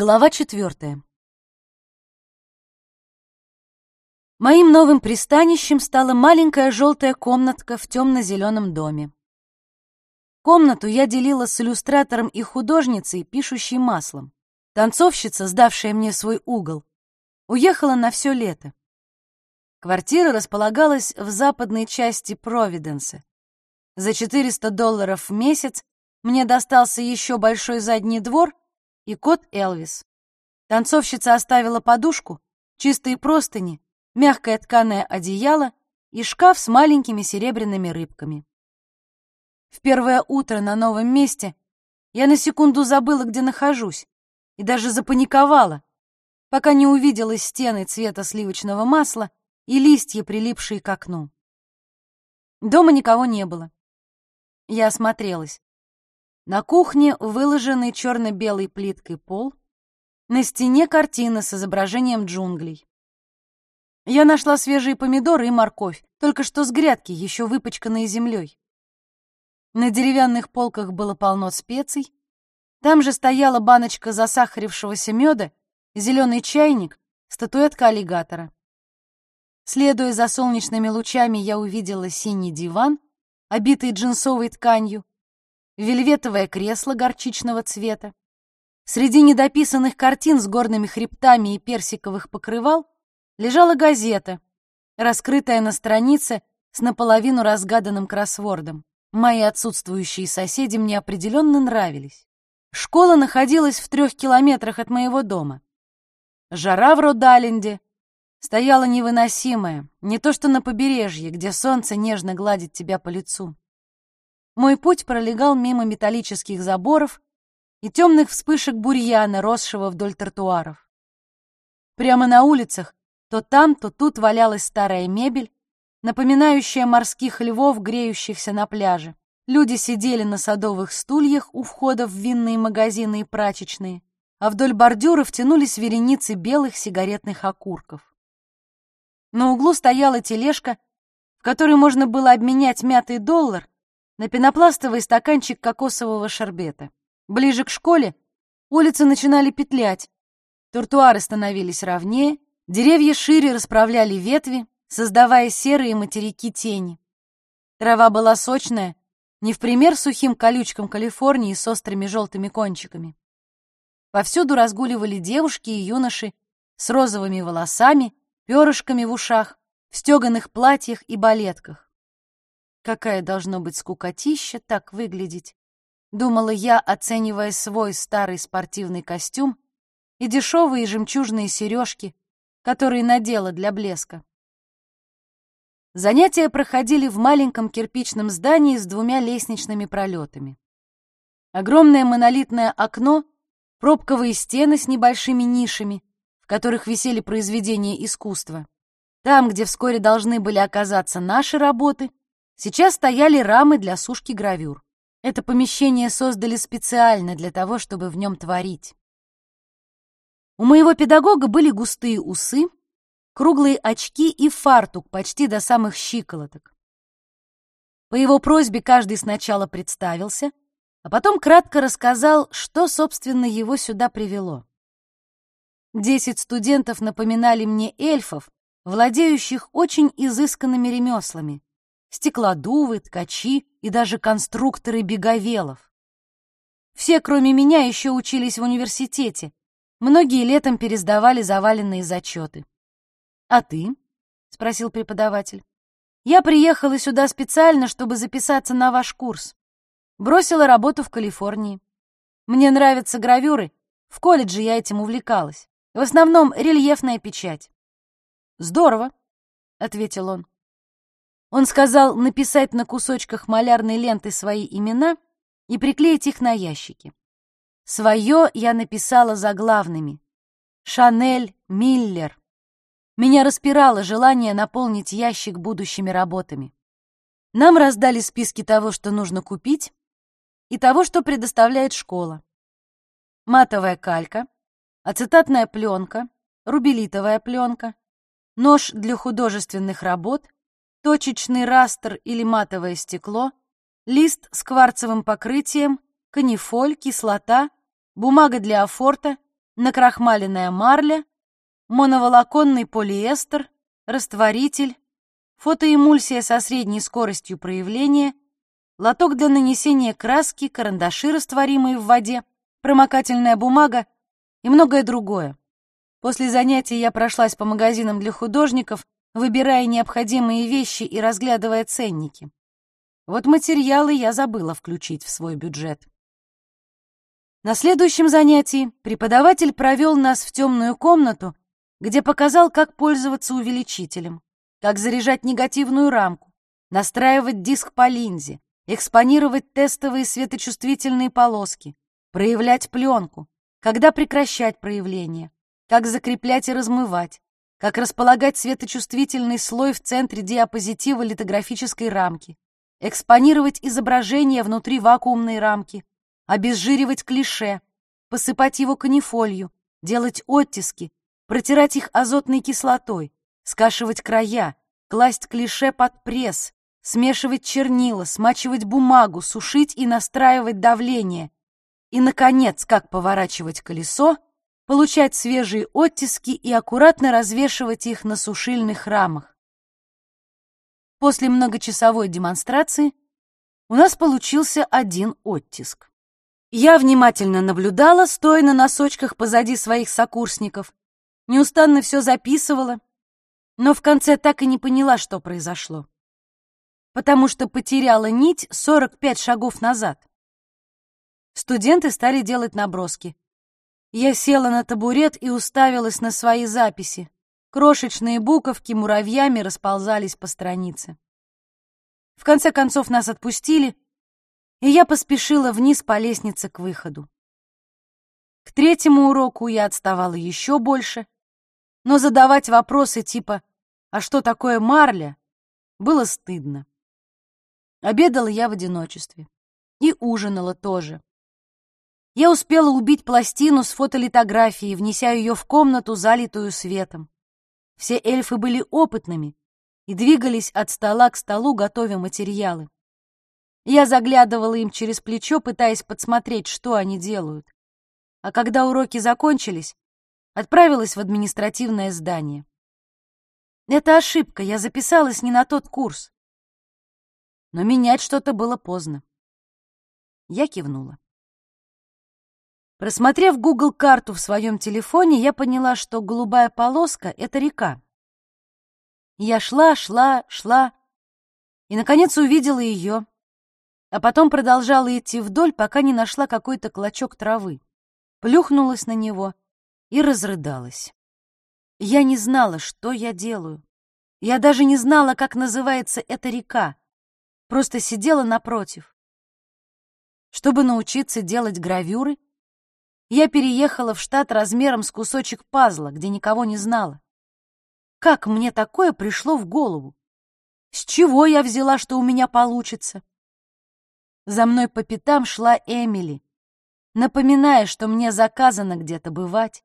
Глава четвертая. Моим новым пристанищем стала маленькая желтая комнатка в темно-зеленом доме. Комнату я делила с иллюстратором и художницей, пишущей маслом. Танцовщица, сдавшая мне свой угол, уехала на все лето. Квартира располагалась в западной части Провиденса. За 400 долларов в месяц мне достался еще большой задний двор — и кот Элвис. Танцовщица оставила подушку, чистые простыни, мягкое тканое одеяло и шкаф с маленькими серебряными рыбками. В первое утро на новом месте я на секунду забыла, где нахожусь, и даже запаниковала, пока не увидела стены цвета сливочного масла и листья, прилипшие к окну. Дома никого не было. Я осмотрелась. На кухне выложенный черно-белой плиткой пол, на стене картина с изображением джунглей. Я нашла свежие помидоры и морковь, только что с грядки, еще выпачканные землей. На деревянных полках было полно специй. Там же стояла баночка засахарившегося меда, зеленый чайник, статуэтка аллигатора. Следуя за солнечными лучами, я увидела синий диван, обитый джинсовой тканью, вельветовое кресло горчичного цвета. Среди недописанных картин с горными хребтами и персиковых покрывал лежала газета, раскрытая на странице с наполовину разгаданным кроссвордом. Мои отсутствующие соседи мне определенно нравились. Школа находилась в трех километрах от моего дома. Жара в Родаленде стояла невыносимая, не то что на побережье, где солнце нежно гладит тебя по лицу. Мой путь пролегал мимо металлических заборов и темных вспышек бурьяна, росшего вдоль тротуаров. Прямо на улицах то там, то тут валялась старая мебель, напоминающая морских львов, греющихся на пляже. Люди сидели на садовых стульях у входа в винные магазины и прачечные, а вдоль бордюров тянулись вереницы белых сигаретных окурков. На углу стояла тележка, в которой можно было обменять мятый доллар на пенопластовый стаканчик кокосового шарбета. Ближе к школе улицы начинали петлять, тротуары становились ровнее, деревья шире расправляли ветви, создавая серые материки тени. Трава была сочная, не в пример сухим колючкам Калифорнии с острыми желтыми кончиками. Повсюду разгуливали девушки и юноши с розовыми волосами, перышками в ушах, в стеганых платьях и балетках. Какая должно быть скукотища так выглядеть, думала я, оценивая свой старый спортивный костюм и дешевые жемчужные сережки, которые надела для блеска. Занятия проходили в маленьком кирпичном здании с двумя лестничными пролетами. Огромное монолитное окно, пробковые стены с небольшими нишами, в которых висели произведения искусства. Там, где вскоре должны были оказаться наши работы, Сейчас стояли рамы для сушки гравюр. Это помещение создали специально для того, чтобы в нем творить. У моего педагога были густые усы, круглые очки и фартук почти до самых щиколоток. По его просьбе каждый сначала представился, а потом кратко рассказал, что, собственно, его сюда привело. Десять студентов напоминали мне эльфов, владеющих очень изысканными ремеслами стеклодувы, ткачи и даже конструкторы беговелов. Все, кроме меня, еще учились в университете. Многие летом пересдавали заваленные зачеты. «А ты?» — спросил преподаватель. «Я приехала сюда специально, чтобы записаться на ваш курс. Бросила работу в Калифорнии. Мне нравятся гравюры. В колледже я этим увлекалась. В основном рельефная печать». «Здорово», — ответил он. Он сказал написать на кусочках малярной ленты свои имена и приклеить их на ящики. Свое я написала заглавными. «Шанель Миллер». Меня распирало желание наполнить ящик будущими работами. Нам раздали списки того, что нужно купить, и того, что предоставляет школа. Матовая калька, ацетатная пленка, рубелитовая пленка, нож для художественных работ — точечный растер или матовое стекло, лист с кварцевым покрытием, канифоль, кислота, бумага для афорта, накрахмаленная марля, моноволоконный полиэстер, растворитель, фотоэмульсия со средней скоростью проявления, лоток для нанесения краски, карандаши, растворимые в воде, промокательная бумага и многое другое. После занятий я прошлась по магазинам для художников, выбирая необходимые вещи и разглядывая ценники. Вот материалы я забыла включить в свой бюджет. На следующем занятии преподаватель провел нас в темную комнату, где показал, как пользоваться увеличителем, как заряжать негативную рамку, настраивать диск по линзе, экспонировать тестовые светочувствительные полоски, проявлять пленку, когда прекращать проявление, как закреплять и размывать, как располагать светочувствительный слой в центре диапозитива литографической рамки, экспонировать изображение внутри вакуумной рамки, обезжиривать клише, посыпать его канифолью, делать оттиски, протирать их азотной кислотой, скашивать края, класть клише под пресс, смешивать чернила, смачивать бумагу, сушить и настраивать давление. И, наконец, как поворачивать колесо, получать свежие оттиски и аккуратно развешивать их на сушильных рамах. После многочасовой демонстрации у нас получился один оттиск. Я внимательно наблюдала, стоя на носочках позади своих сокурсников, неустанно все записывала, но в конце так и не поняла, что произошло, потому что потеряла нить 45 шагов назад. Студенты стали делать наброски. Я села на табурет и уставилась на свои записи. Крошечные буковки муравьями расползались по странице. В конце концов нас отпустили — и я поспешила вниз по лестнице к выходу. К третьему уроку я отставала еще больше, но задавать вопросы типа «А что такое марля?» было стыдно. Обедала я в одиночестве. И ужинала тоже. Я успела убить пластину с фотолитографией, внеся ее в комнату, залитую светом. Все эльфы были опытными и двигались от стола к столу, готовя материалы. Я заглядывала им через плечо, пытаясь подсмотреть, что они делают. А когда уроки закончились, отправилась в административное здание. Это ошибка, я записалась не на тот курс. Но менять что-то было поздно. Я кивнула. Просмотрев Google карту в своем телефоне, я поняла, что голубая полоска — это река. Я шла, шла, шла, и, наконец, увидела ее, а потом продолжала идти вдоль, пока не нашла какой-то клочок травы, плюхнулась на него и разрыдалась. Я не знала, что я делаю. Я даже не знала, как называется эта река, просто сидела напротив. Чтобы научиться делать гравюры, я переехала в штат размером с кусочек пазла, где никого не знала. Как мне такое пришло в голову? С чего я взяла, что у меня получится? За мной по пятам шла Эмили, напоминая, что мне заказано где-то бывать.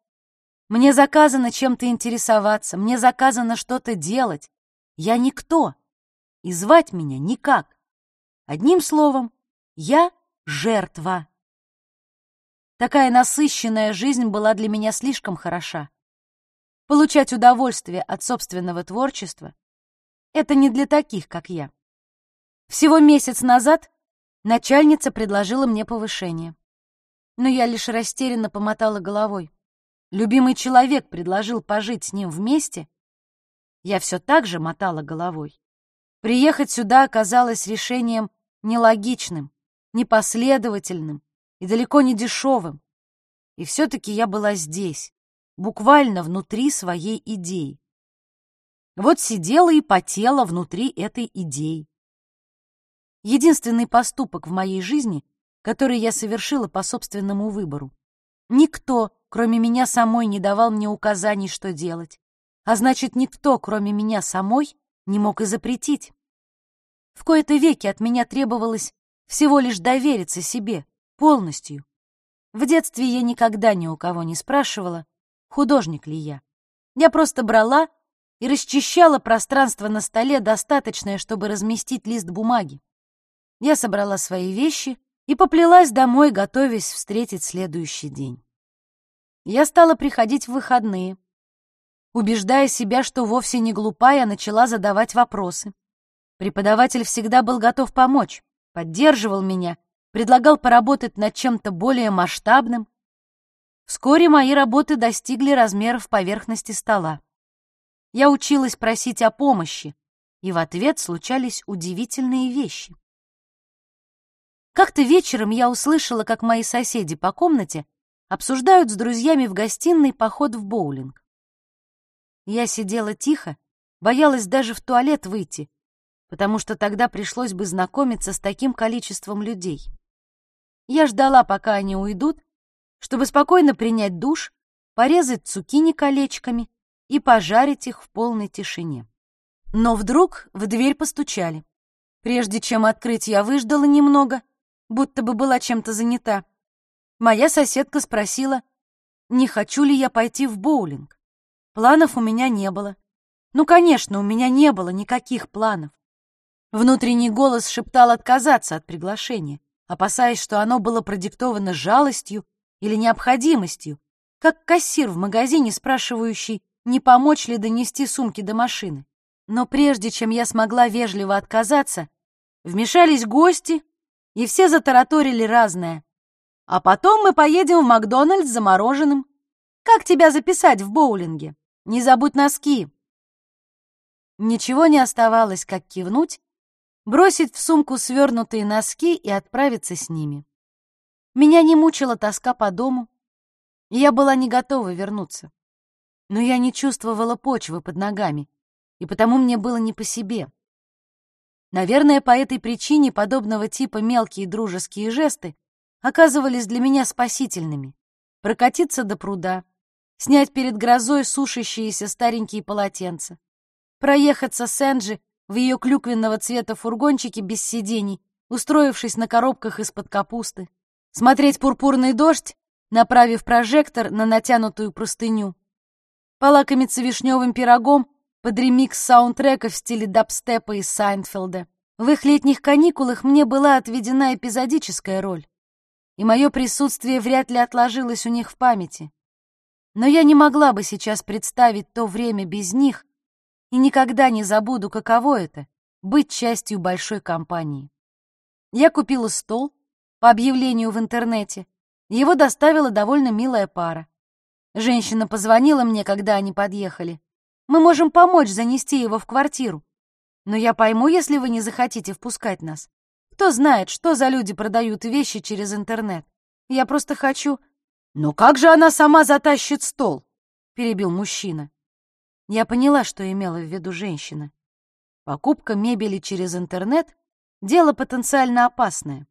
Мне заказано чем-то интересоваться, мне заказано что-то делать. Я никто, и звать меня никак. Одним словом, я жертва. Такая насыщенная жизнь была для меня слишком хороша. Получать удовольствие от собственного творчества — это не для таких, как я. Всего месяц назад Начальница предложила мне повышение. Но я лишь растерянно помотала головой. Любимый человек предложил пожить с ним вместе. Я все так же мотала головой. Приехать сюда оказалось решением нелогичным, непоследовательным и далеко не дешевым. И все-таки я была здесь, буквально внутри своей идеи. Вот сидела и потела внутри этой идеи. Единственный поступок в моей жизни, который я совершила по собственному выбору. Никто, кроме меня самой, не давал мне указаний, что делать. А значит, никто, кроме меня самой, не мог и запретить. В кои-то веки от меня требовалось всего лишь довериться себе, полностью. В детстве я никогда ни у кого не спрашивала, художник ли я. Я просто брала и расчищала пространство на столе достаточное, чтобы разместить лист бумаги. Я собрала свои вещи и поплелась домой, готовясь встретить следующий день. Я стала приходить в выходные. Убеждая себя, что вовсе не глупая, начала задавать вопросы. Преподаватель всегда был готов помочь, поддерживал меня, предлагал поработать над чем-то более масштабным. Вскоре мои работы достигли размеров поверхности стола. Я училась просить о помощи, и в ответ случались удивительные вещи. Как-то вечером я услышала, как мои соседи по комнате обсуждают с друзьями в гостиной поход в боулинг. Я сидела тихо, боялась даже в туалет выйти, потому что тогда пришлось бы знакомиться с таким количеством людей. Я ждала, пока они уйдут, чтобы спокойно принять душ, порезать цукини колечками и пожарить их в полной тишине. Но вдруг в дверь постучали. Прежде чем открыть, я выждала немного, будто бы была чем-то занята. Моя соседка спросила, не хочу ли я пойти в боулинг. Планов у меня не было. Ну, конечно, у меня не было никаких планов. Внутренний голос шептал отказаться от приглашения, опасаясь, что оно было продиктовано жалостью или необходимостью, как кассир в магазине, спрашивающий, не помочь ли донести сумки до машины. Но прежде чем я смогла вежливо отказаться, вмешались гости, и все затараторили разное. А потом мы поедем в Макдональдс за мороженым. Как тебя записать в боулинге? Не забудь носки. Ничего не оставалось, как кивнуть, бросить в сумку свернутые носки и отправиться с ними. Меня не мучила тоска по дому, и я была не готова вернуться. Но я не чувствовала почвы под ногами, и потому мне было не по себе. Наверное, по этой причине подобного типа мелкие дружеские жесты оказывались для меня спасительными. Прокатиться до пруда, снять перед грозой сушащиеся старенькие полотенца, проехаться с Энджи в ее клюквенного цвета фургончике без сидений, устроившись на коробках из-под капусты, смотреть пурпурный дождь, направив прожектор на натянутую простыню, полакомиться вишневым пирогом под ремикс саундтрека в стиле дабстепа из Сайнфелда. В их летних каникулах мне была отведена эпизодическая роль и мое присутствие вряд ли отложилось у них в памяти. Но я не могла бы сейчас представить то время без них и никогда не забуду, каково это — быть частью большой компании. Я купила стол по объявлению в интернете. Его доставила довольно милая пара. Женщина позвонила мне, когда они подъехали. Мы можем помочь занести его в квартиру. Но я пойму, если вы не захотите впускать нас. Кто знает, что за люди продают вещи через интернет. Я просто хочу... «Но как же она сама затащит стол?» — перебил мужчина. Я поняла, что имела в виду женщина. Покупка мебели через интернет — дело потенциально опасное,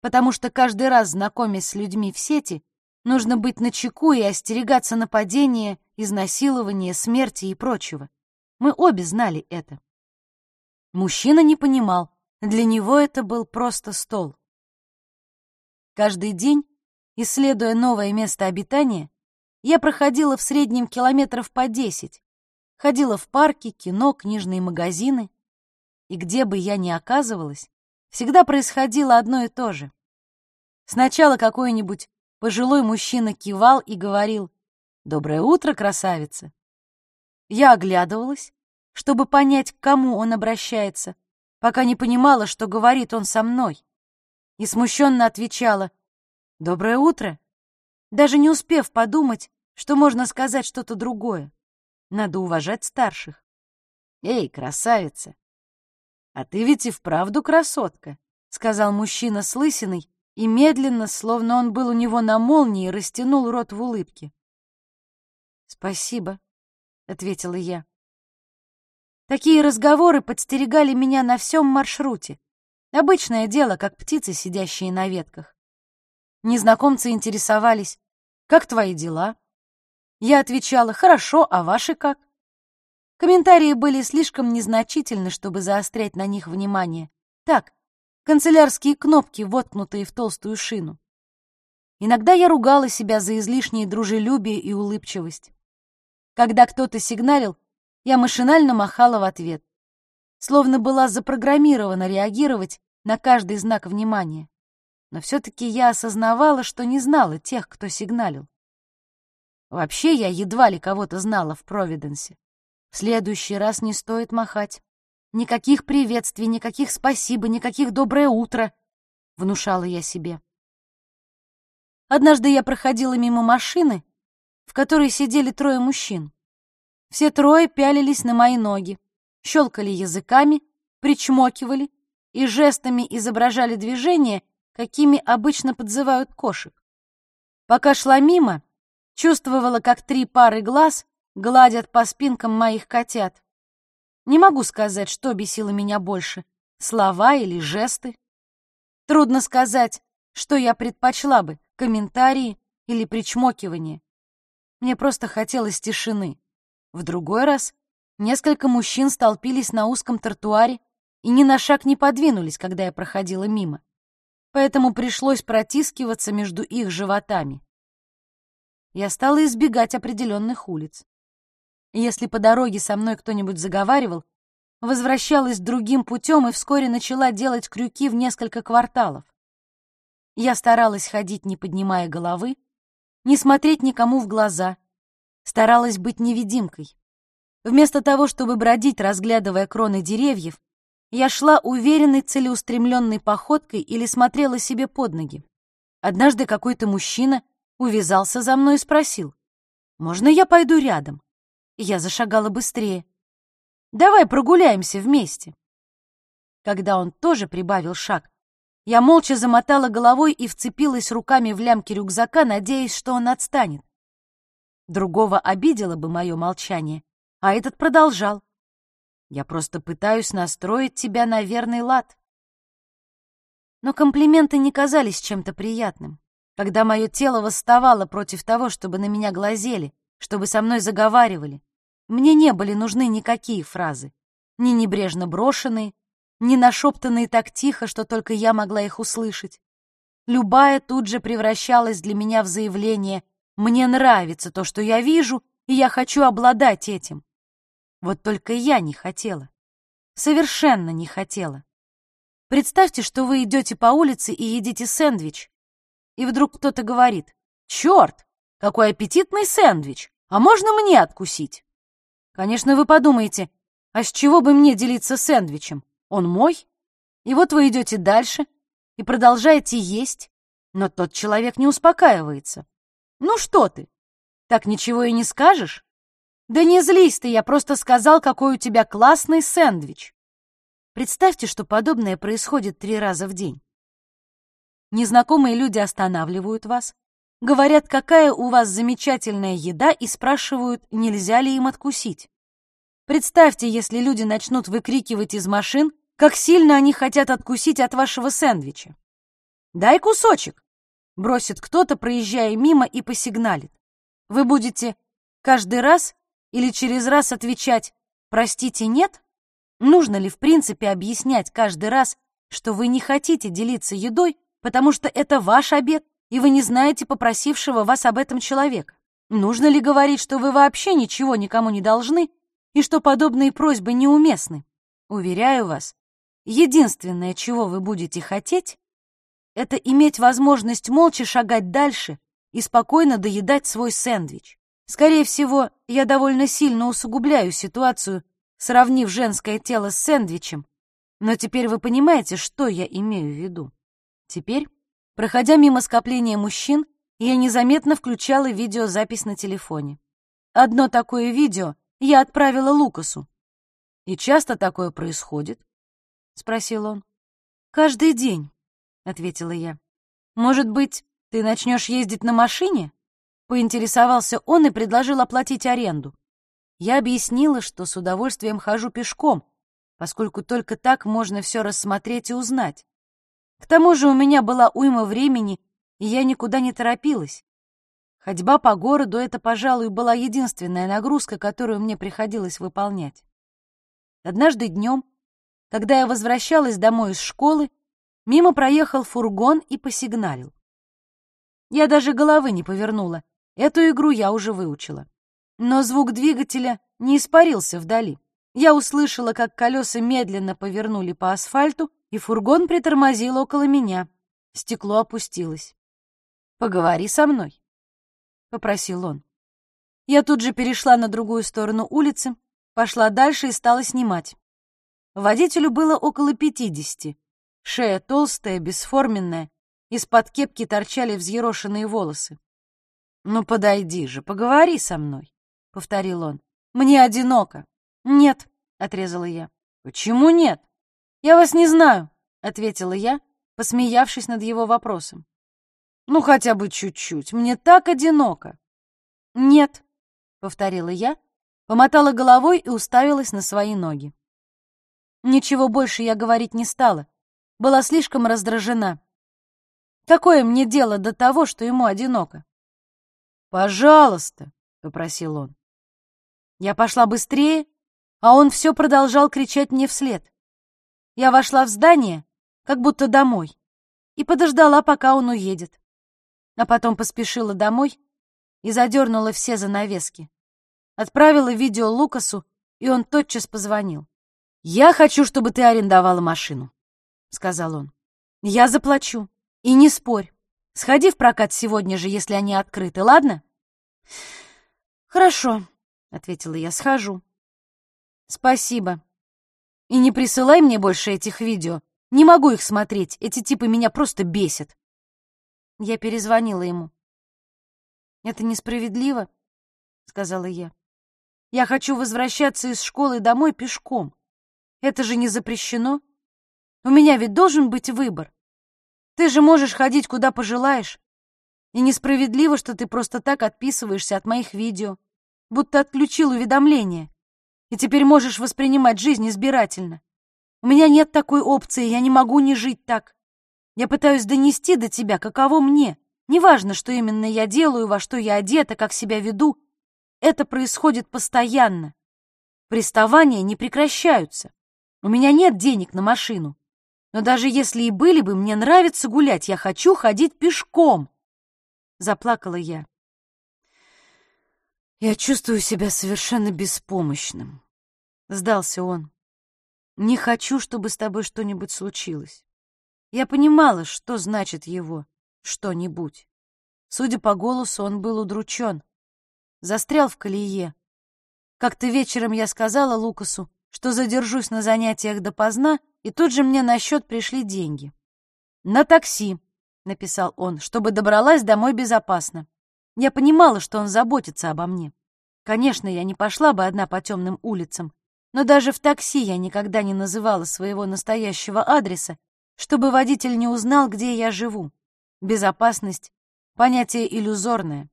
потому что каждый раз, знакомясь с людьми в сети, нужно быть начеку и остерегаться нападения, изнасилования, смерти и прочего. Мы обе знали это. Мужчина не понимал, для него это был просто стол. Каждый день, исследуя новое место обитания, я проходила в среднем километров по десять, ходила в парки, кино, книжные магазины, и где бы я ни оказывалась, всегда происходило одно и то же. Сначала какой-нибудь пожилой мужчина кивал и говорил «Доброе утро, красавица!». Я оглядывалась, чтобы понять, к кому он обращается, пока не понимала, что говорит он со мной, и смущенно отвечала «Доброе утро», даже не успев подумать, что можно сказать что-то другое. Надо уважать старших. «Эй, красавица! А ты ведь и вправду красотка», — сказал мужчина с лысиной и медленно, словно он был у него на молнии, растянул рот в улыбке. «Спасибо», — ответила я. Такие разговоры подстерегали меня на всем маршруте. Обычное дело, как птицы, сидящие на ветках. Незнакомцы интересовались, «Как твои дела?» Я отвечала, «Хорошо, а ваши как?» Комментарии были слишком незначительны, чтобы заострять на них внимание. Так, канцелярские кнопки, воткнутые в толстую шину. Иногда я ругала себя за излишнее дружелюбие и улыбчивость. Когда кто-то сигналил, я машинально махала в ответ, словно была запрограммирована реагировать на каждый знак внимания. Но все-таки я осознавала, что не знала тех, кто сигналил. Вообще я едва ли кого-то знала в Провиденсе. В следующий раз не стоит махать. Никаких приветствий, никаких спасибо, никаких доброе утро, внушала я себе. Однажды я проходила мимо машины, в которой сидели трое мужчин. Все трое пялились на мои ноги, щелкали языками, причмокивали и жестами изображали движения, какими обычно подзывают кошек. Пока шла мимо, чувствовала, как три пары глаз гладят по спинкам моих котят. Не могу сказать, что бесило меня больше — слова или жесты. Трудно сказать, что я предпочла бы — комментарии или причмокивание. Мне просто хотелось тишины. В другой раз несколько мужчин столпились на узком тротуаре и ни на шаг не подвинулись, когда я проходила мимо. Поэтому пришлось протискиваться между их животами. Я стала избегать определенных улиц. Если по дороге со мной кто-нибудь заговаривал, возвращалась другим путем и вскоре начала делать крюки в несколько кварталов. Я старалась ходить, не поднимая головы, не смотреть никому в глаза, старалась быть невидимкой. Вместо того, чтобы бродить, разглядывая кроны деревьев, я шла уверенной, целеустремленной походкой или смотрела себе под ноги. Однажды какой-то мужчина увязался за мной и спросил, «Можно я пойду рядом?» Я зашагала быстрее. «Давай прогуляемся вместе». Когда он тоже прибавил шаг, я молча замотала головой и вцепилась руками в лямки рюкзака, надеясь, что он отстанет. Другого обидело бы мое молчание, а этот продолжал. «Я просто пытаюсь настроить тебя на верный лад». Но комплименты не казались чем-то приятным. Когда мое тело восставало против того, чтобы на меня глазели, чтобы со мной заговаривали, мне не были нужны никакие фразы, ни небрежно брошенные, ни нашептанные так тихо, что только я могла их услышать. Любая тут же превращалась для меня в заявление «мне нравится то, что я вижу, и я хочу обладать этим». Вот только я не хотела. Совершенно не хотела. Представьте, что вы идете по улице и едите сэндвич. И вдруг кто-то говорит «Черт, какой аппетитный сэндвич! А можно мне откусить?» Конечно, вы подумаете, а с чего бы мне делиться сэндвичем? Он мой? И вот вы идете дальше и продолжаете есть, но тот человек не успокаивается. Ну что ты, так ничего и не скажешь? Да не злись ты, я просто сказал, какой у тебя классный сэндвич. Представьте, что подобное происходит три раза в день. Незнакомые люди останавливают вас, Говорят, какая у вас замечательная еда, и спрашивают, нельзя ли им откусить. Представьте, если люди начнут выкрикивать из машин, как сильно они хотят откусить от вашего сэндвича. «Дай кусочек!» — бросит кто-то, проезжая мимо, и посигналит. Вы будете каждый раз или через раз отвечать «простите, нет»? Нужно ли в принципе объяснять каждый раз, что вы не хотите делиться едой, потому что это ваш обед, и вы не знаете попросившего вас об этом человека? Нужно ли говорить, что вы вообще ничего никому не должны и что подобные просьбы неуместны? Уверяю вас, единственное, чего вы будете хотеть, это иметь возможность молча шагать дальше и спокойно доедать свой сэндвич. Скорее всего, я довольно сильно усугубляю ситуацию, сравнив женское тело с сэндвичем, но теперь вы понимаете, что я имею в виду. Теперь Проходя мимо скопления мужчин, я незаметно включала видеозапись на телефоне. Одно такое видео я отправила Лукасу. «И часто такое происходит?» — спросил он. «Каждый день», — ответила я. «Может быть, ты начнешь ездить на машине?» Поинтересовался он и предложил оплатить аренду. Я объяснила, что с удовольствием хожу пешком, поскольку только так можно все рассмотреть и узнать. К тому же у меня была уйма времени, и я никуда не торопилась. Ходьба по городу — это, пожалуй, была единственная нагрузка, которую мне приходилось выполнять. Однажды днем, когда я возвращалась домой из школы, мимо проехал фургон и посигналил. Я даже головы не повернула, эту игру я уже выучила. Но звук двигателя не испарился вдали. Я услышала, как колеса медленно повернули по асфальту, и фургон притормозил около меня. Стекло опустилось. «Поговори со мной», — попросил он. Я тут же перешла на другую сторону улицы, пошла дальше и стала снимать. Водителю было около пятидесяти. Шея толстая, бесформенная, из-под кепки торчали взъерошенные волосы. «Ну, подойди же, поговори со мной», — повторил он. «Мне одиноко». «Нет», — отрезала я. «Почему нет?» «Я вас не знаю», — ответила я, посмеявшись над его вопросом. «Ну, хотя бы чуть-чуть. Мне так одиноко». «Нет», — повторила я, помотала головой и уставилась на свои ноги. Ничего больше я говорить не стала, была слишком раздражена. Какое мне дело до того, что ему одиноко? «Пожалуйста», — попросил он. Я пошла быстрее, а он все продолжал кричать мне вслед. Я вошла в здание, как будто домой, и подождала, пока он уедет. А потом поспешила домой и задернула все занавески. Отправила видео Лукасу, и он тотчас позвонил. «Я хочу, чтобы ты арендовала машину», — сказал он. «Я заплачу. И не спорь. Сходи в прокат сегодня же, если они открыты, ладно?» «Хорошо», — ответила я, — «схожу». «Спасибо. И не присылай мне больше этих видео. Не могу их смотреть, эти типы меня просто бесят». Я перезвонила ему. «Это несправедливо», — сказала я. «Я хочу возвращаться из школы домой пешком. Это же не запрещено. У меня ведь должен быть выбор. Ты же можешь ходить куда пожелаешь. И несправедливо, что ты просто так отписываешься от моих видео, будто отключил уведомления, и теперь можешь воспринимать жизнь избирательно. У меня нет такой опции, я не могу не жить так. Я пытаюсь донести до тебя, каково мне. Неважно, что именно я делаю, во что я одета, как себя веду. Это происходит постоянно. Приставания не прекращаются. У меня нет денег на машину. Но даже если и были бы, мне нравится гулять, я хочу ходить пешком. Заплакала я. Я чувствую себя совершенно беспомощным. Сдался он. Не хочу, чтобы с тобой что-нибудь случилось. Я понимала, что значит его что-нибудь. Судя по голосу, он был удручен. Застрял в колее. Как-то вечером я сказала Лукасу, что задержусь на занятиях допоздна, и тут же мне на счет пришли деньги. «На такси», — написал он, — «чтобы добралась домой безопасно». Я понимала, что он заботится обо мне. Конечно, я не пошла бы одна по темным улицам, но даже в такси я никогда не называла своего настоящего адреса, чтобы водитель не узнал, где я живу. Безопасность — понятие иллюзорное.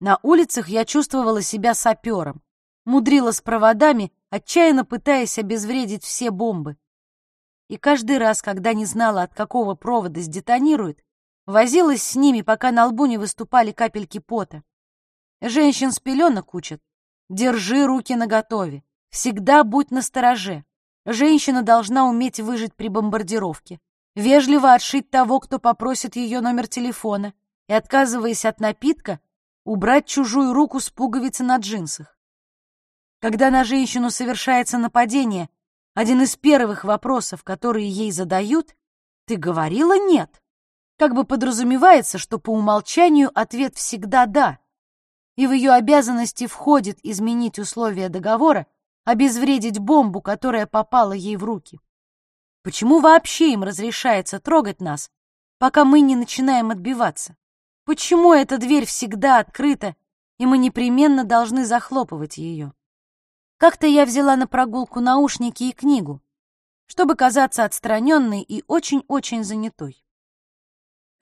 На улицах я чувствовала себя сапером, мудрила с проводами, отчаянно пытаясь обезвредить все бомбы. И каждый раз, когда не знала, от какого провода сдетонирует, возилась с ними, пока на лбу не выступали капельки пота. Женщин с пеленок учат. Держи руки наготове. Всегда будь настороже. Женщина должна уметь выжить при бомбардировке. Вежливо отшить того, кто попросит ее номер телефона. И, отказываясь от напитка, убрать чужую руку с пуговицы на джинсах. Когда на женщину совершается нападение, один из первых вопросов, которые ей задают, «Ты говорила нет?» Как бы подразумевается, что по умолчанию ответ всегда «да», и в ее обязанности входит изменить условия договора, обезвредить бомбу, которая попала ей в руки. Почему вообще им разрешается трогать нас, пока мы не начинаем отбиваться? Почему эта дверь всегда открыта, и мы непременно должны захлопывать ее? Как-то я взяла на прогулку наушники и книгу, чтобы казаться отстраненной и очень-очень занятой.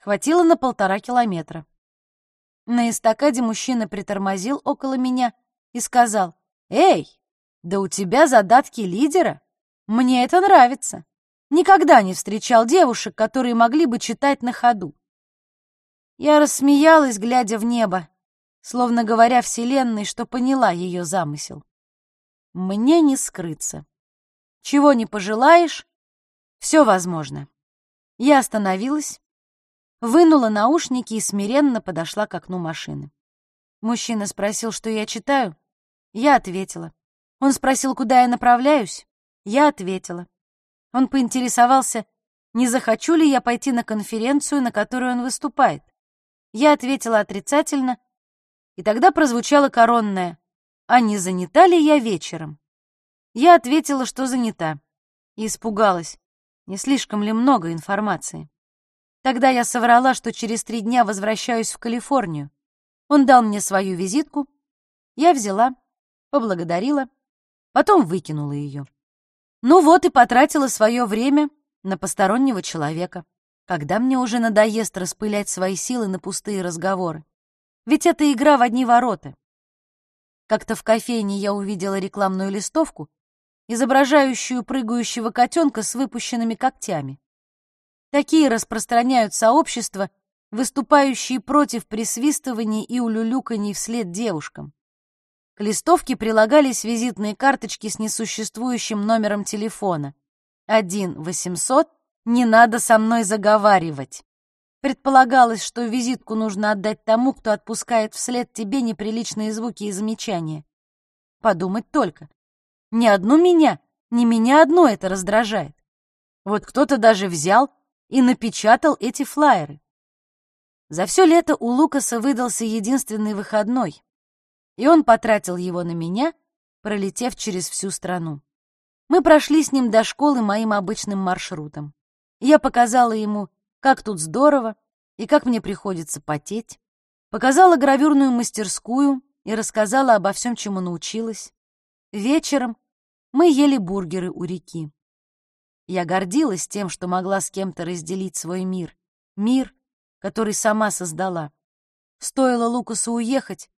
Хватило на полтора километра. На эстакаде мужчина притормозил около меня и сказал, «Эй, да у тебя задатки лидера. Мне это нравится. Никогда не встречал девушек, которые могли бы читать на ходу». Я рассмеялась, глядя в небо, словно говоря Вселенной, что поняла ее замысел мне не скрыться. Чего не пожелаешь, все возможно. Я остановилась, вынула наушники и смиренно подошла к окну машины. Мужчина спросил, что я читаю. Я ответила. Он спросил, куда я направляюсь. Я ответила. Он поинтересовался, не захочу ли я пойти на конференцию, на которую он выступает. Я ответила отрицательно, И тогда прозвучало коронное «А не занята ли я вечером?» Я ответила, что занята, и испугалась, не слишком ли много информации. Тогда я соврала, что через три дня возвращаюсь в Калифорнию. Он дал мне свою визитку, я взяла, поблагодарила, потом выкинула ее. Ну вот и потратила свое время на постороннего человека. Когда мне уже надоест распылять свои силы на пустые разговоры? Ведь это игра в одни ворота. Как-то в кофейне я увидела рекламную листовку, изображающую прыгающего котенка с выпущенными когтями. Такие распространяют сообщества, выступающие против присвистываний и улюлюканий вслед девушкам. К листовке прилагались визитные карточки с несуществующим номером телефона. 1 800 «Не надо со мной заговаривать». Предполагалось, что визитку нужно отдать тому, кто отпускает вслед тебе неприличные звуки и замечания. Подумать только. Ни одну меня, ни меня одно это раздражает. Вот кто-то даже взял и напечатал эти флаеры. За все лето у Лукаса выдался единственный выходной, и он потратил его на меня, пролетев через всю страну. Мы прошли с ним до школы моим обычным маршрутом. Я показала ему, как тут здорово и как мне приходится потеть, показала гравюрную мастерскую и рассказала обо всем, чему научилась. Вечером мы ели бургеры у реки. Я гордилась тем, что могла с кем-то разделить свой мир, мир, который сама создала. Стоило Лукасу уехать,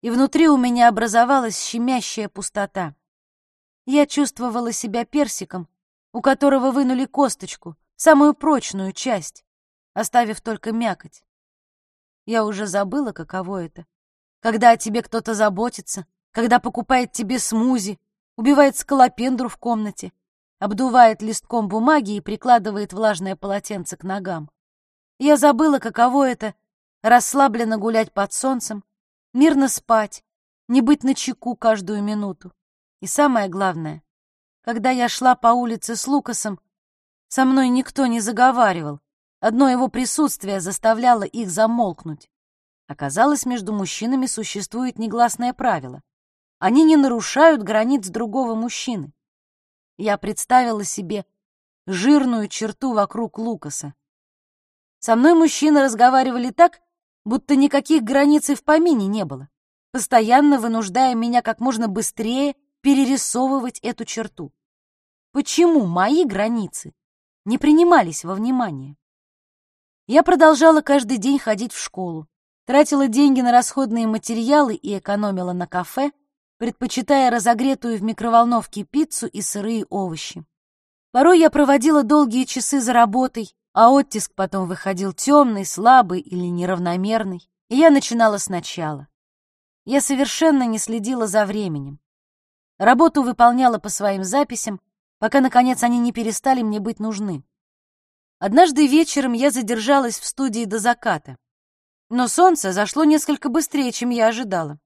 и внутри у меня образовалась щемящая пустота. Я чувствовала себя персиком, у которого вынули косточку — самую прочную часть, оставив только мякоть. Я уже забыла, каково это. Когда о тебе кто-то заботится, когда покупает тебе смузи, убивает скалопендру в комнате, обдувает листком бумаги и прикладывает влажное полотенце к ногам. Я забыла, каково это — расслабленно гулять под солнцем, мирно спать, не быть на чеку каждую минуту. И самое главное, когда я шла по улице с Лукасом, со мной никто не заговаривал. Одно его присутствие заставляло их замолкнуть. Оказалось, между мужчинами существует негласное правило. Они не нарушают границ другого мужчины. Я представила себе жирную черту вокруг Лукаса. Со мной мужчины разговаривали так, будто никаких границ и в помине не было, постоянно вынуждая меня как можно быстрее перерисовывать эту черту. Почему мои границы не принимались во внимание. Я продолжала каждый день ходить в школу, тратила деньги на расходные материалы и экономила на кафе, предпочитая разогретую в микроволновке пиццу и сырые овощи. Порой я проводила долгие часы за работой, а оттиск потом выходил темный, слабый или неравномерный, и я начинала сначала. Я совершенно не следила за временем. Работу выполняла по своим записям, пока, наконец, они не перестали мне быть нужны. Однажды вечером я задержалась в студии до заката, но солнце зашло несколько быстрее, чем я ожидала.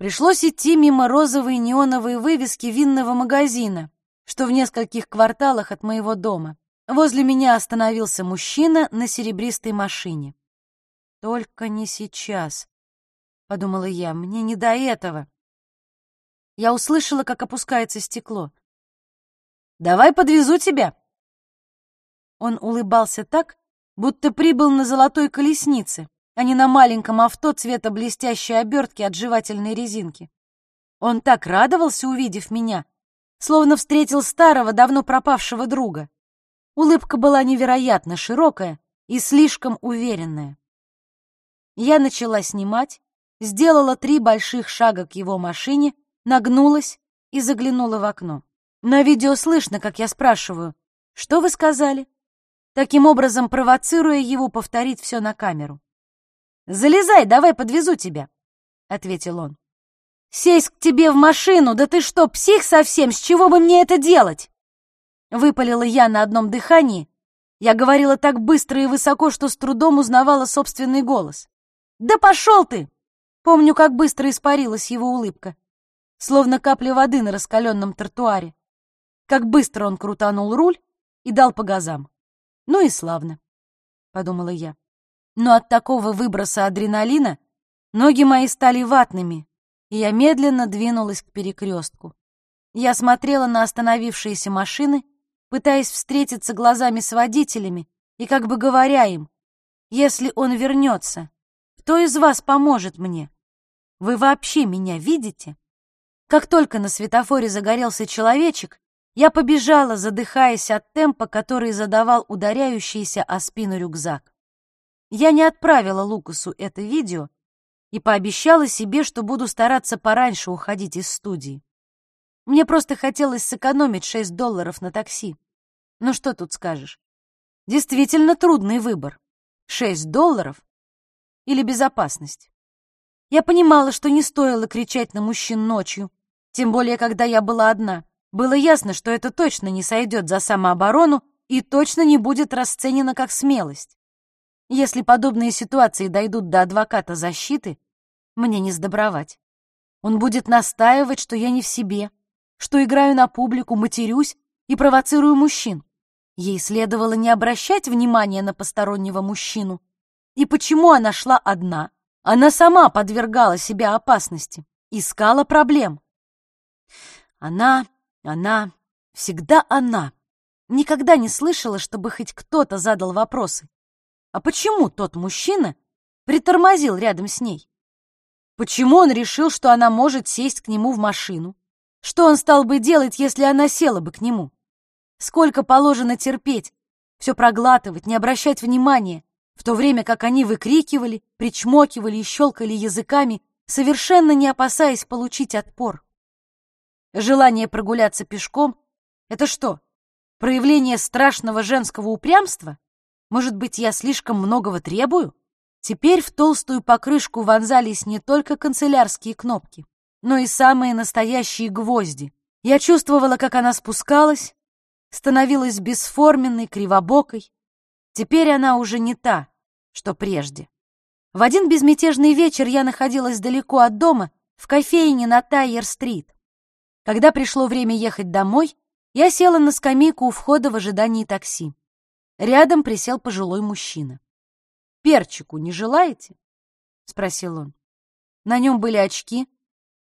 Пришлось идти мимо розовой неоновой вывески винного магазина, что в нескольких кварталах от моего дома. Возле меня остановился мужчина на серебристой машине. «Только не сейчас», — подумала я, — «мне не до этого». Я услышала, как опускается стекло. Давай подвезу тебя. Он улыбался так, будто прибыл на золотой колеснице, а не на маленьком авто цвета блестящей обертки от жевательной резинки. Он так радовался, увидев меня, словно встретил старого, давно пропавшего друга. Улыбка была невероятно широкая и слишком уверенная. Я начала снимать, сделала три больших шага к его машине, нагнулась и заглянула в окно. На видео слышно, как я спрашиваю, что вы сказали? Таким образом, провоцируя его повторить все на камеру. «Залезай, давай подвезу тебя», — ответил он. «Сесть к тебе в машину? Да ты что, псих совсем? С чего бы мне это делать?» Выпалила я на одном дыхании. Я говорила так быстро и высоко, что с трудом узнавала собственный голос. «Да пошел ты!» Помню, как быстро испарилась его улыбка, словно капля воды на раскаленном тротуаре. Как быстро он крутанул руль и дал по газам. Ну и славно, — подумала я. Но от такого выброса адреналина Ноги мои стали ватными, и я медленно двинулась к перекрестку. Я смотрела на остановившиеся машины, пытаясь встретиться глазами с водителями и как бы говоря им, «Если он вернется, кто из вас поможет мне? Вы вообще меня видите?» Как только на светофоре загорелся человечек, я побежала, задыхаясь от темпа, который задавал ударяющийся о спину рюкзак. Я не отправила Лукасу это видео и пообещала себе, что буду стараться пораньше уходить из студии. Мне просто хотелось сэкономить 6 долларов на такси. Ну что тут скажешь? Действительно трудный выбор. 6 долларов или безопасность. Я понимала, что не стоило кричать на мужчин ночью, тем более, когда я была одна. Было ясно, что это точно не сойдет за самооборону и точно не будет расценено как смелость. Если подобные ситуации дойдут до адвоката защиты, мне не сдобровать. Он будет настаивать, что я не в себе, что играю на публику, матерюсь и провоцирую мужчин. Ей следовало не обращать внимания на постороннего мужчину. И почему она шла одна? Она сама подвергала себя опасности, искала проблем. Она, она, всегда она. Никогда не слышала, чтобы хоть кто-то задал вопросы. А почему тот мужчина притормозил рядом с ней? Почему он решил, что она может сесть к нему в машину? Что он стал бы делать, если она села бы к нему? Сколько положено терпеть, все проглатывать, не обращать внимания, в то время как они выкрикивали, причмокивали и щелкали языками, совершенно не опасаясь получить отпор. Желание прогуляться пешком — это что, проявление страшного женского упрямства? Может быть, я слишком многого требую? Теперь в толстую покрышку вонзались не только канцелярские кнопки, но и самые настоящие гвозди. Я чувствовала, как она спускалась, становилась бесформенной, кривобокой. Теперь она уже не та, что прежде. В один безмятежный вечер я находилась далеко от дома, в кофейне на Тайер-стрит. Когда пришло время ехать домой, я села на скамейку у входа в ожидании такси. Рядом присел пожилой мужчина. «Перчику не желаете?» — спросил он. На нем были очки,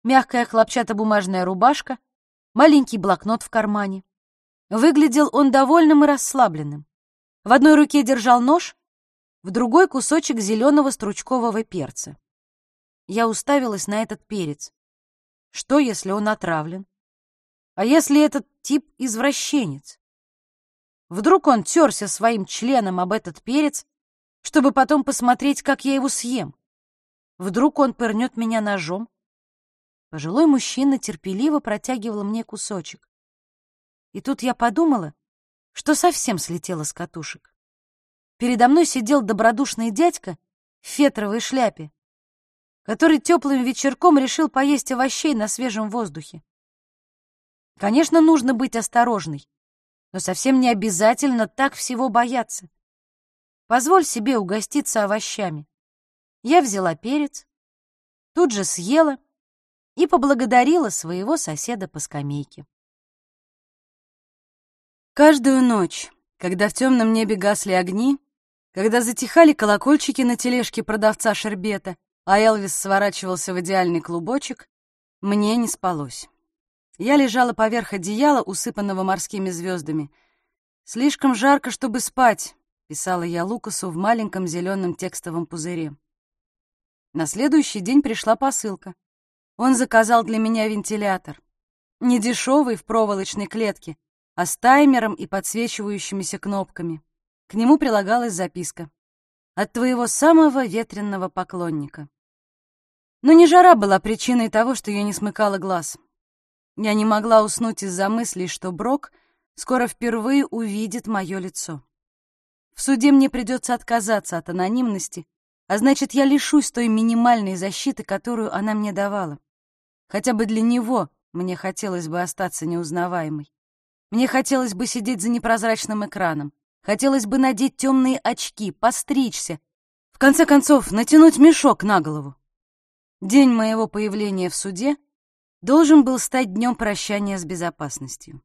мягкая хлопчатобумажная рубашка, маленький блокнот в кармане. Выглядел он довольным и расслабленным. В одной руке держал нож, в другой — кусочек зеленого стручкового перца. Я уставилась на этот перец. Что, если он отравлен? А если этот тип извращенец? Вдруг он терся своим членом об этот перец, чтобы потом посмотреть, как я его съем. Вдруг он пырнет меня ножом. Пожилой мужчина терпеливо протягивал мне кусочек. И тут я подумала, что совсем слетела с катушек. Передо мной сидел добродушный дядька в фетровой шляпе, который теплым вечерком решил поесть овощей на свежем воздухе. Конечно, нужно быть осторожной но совсем не обязательно так всего бояться. Позволь себе угоститься овощами. Я взяла перец, тут же съела и поблагодарила своего соседа по скамейке. Каждую ночь, когда в темном небе гасли огни, когда затихали колокольчики на тележке продавца шербета, а Элвис сворачивался в идеальный клубочек, мне не спалось. Я лежала поверх одеяла, усыпанного морскими звездами. «Слишком жарко, чтобы спать», — писала я Лукасу в маленьком зеленом текстовом пузыре. На следующий день пришла посылка. Он заказал для меня вентилятор. Не дешевый в проволочной клетке, а с таймером и подсвечивающимися кнопками. К нему прилагалась записка. «От твоего самого ветренного поклонника». Но не жара была причиной того, что я не смыкала глаз. Я не могла уснуть из-за мыслей, что Брок скоро впервые увидит мое лицо. В суде мне придется отказаться от анонимности, а значит, я лишусь той минимальной защиты, которую она мне давала. Хотя бы для него мне хотелось бы остаться неузнаваемой. Мне хотелось бы сидеть за непрозрачным экраном, хотелось бы надеть темные очки, постричься, в конце концов, натянуть мешок на голову. День моего появления в суде должен был стать днем прощания с безопасностью.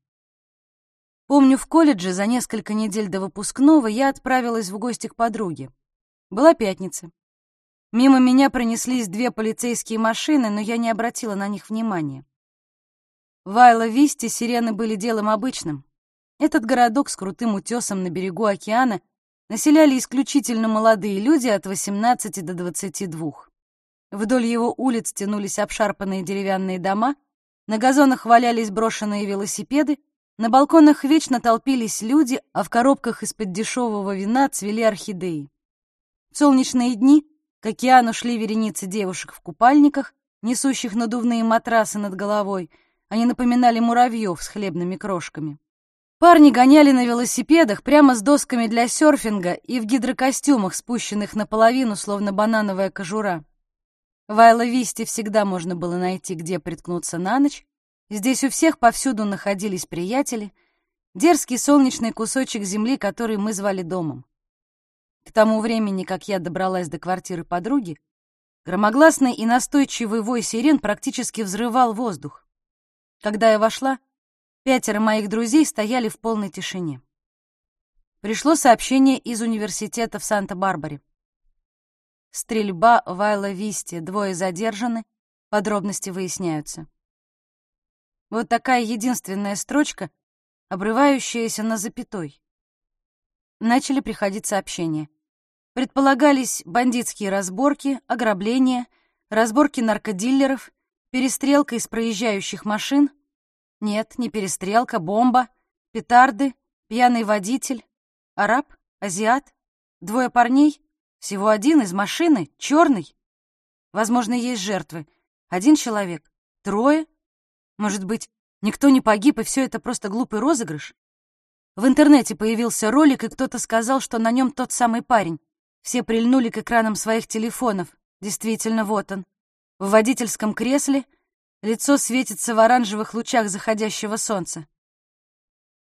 Помню, в колледже за несколько недель до выпускного я отправилась в гости к подруге. Была пятница. Мимо меня пронеслись две полицейские машины, но я не обратила на них внимания. В Айла-Висте сирены были делом обычным. Этот городок с крутым утесом на берегу океана населяли исключительно молодые люди от 18 до 22. Вдоль его улиц тянулись обшарпанные деревянные дома, на газонах валялись брошенные велосипеды, на балконах вечно толпились люди, а в коробках из-под дешевого вина цвели орхидеи. В солнечные дни к океану шли вереницы девушек в купальниках, несущих надувные матрасы над головой. Они напоминали муравьев с хлебными крошками. Парни гоняли на велосипедах прямо с досками для серфинга и в гидрокостюмах, спущенных наполовину, словно банановая кожура. В Айла-Висте всегда можно было найти, где приткнуться на ночь. Здесь у всех повсюду находились приятели, дерзкий солнечный кусочек земли, который мы звали домом. К тому времени, как я добралась до квартиры подруги, громогласный и настойчивый вой сирен практически взрывал воздух. Когда я вошла, пятеро моих друзей стояли в полной тишине. Пришло сообщение из университета в Санта-Барбаре. Стрельба в Айла-Висте, двое задержаны, подробности выясняются. Вот такая единственная строчка, обрывающаяся на запятой начали приходить сообщения. Предполагались бандитские разборки, ограбления, разборки наркодиллеров, перестрелка из проезжающих машин. Нет, не перестрелка, бомба, петарды, пьяный водитель, араб, азиат, двое парней, всего один из машины, черный. Возможно, есть жертвы. Один человек, трое. Может быть, никто не погиб, и все это просто глупый розыгрыш? В интернете появился ролик, и кто-то сказал, что на нем тот самый парень. Все прильнули к экранам своих телефонов. Действительно, вот он. В водительском кресле лицо светится в оранжевых лучах заходящего солнца.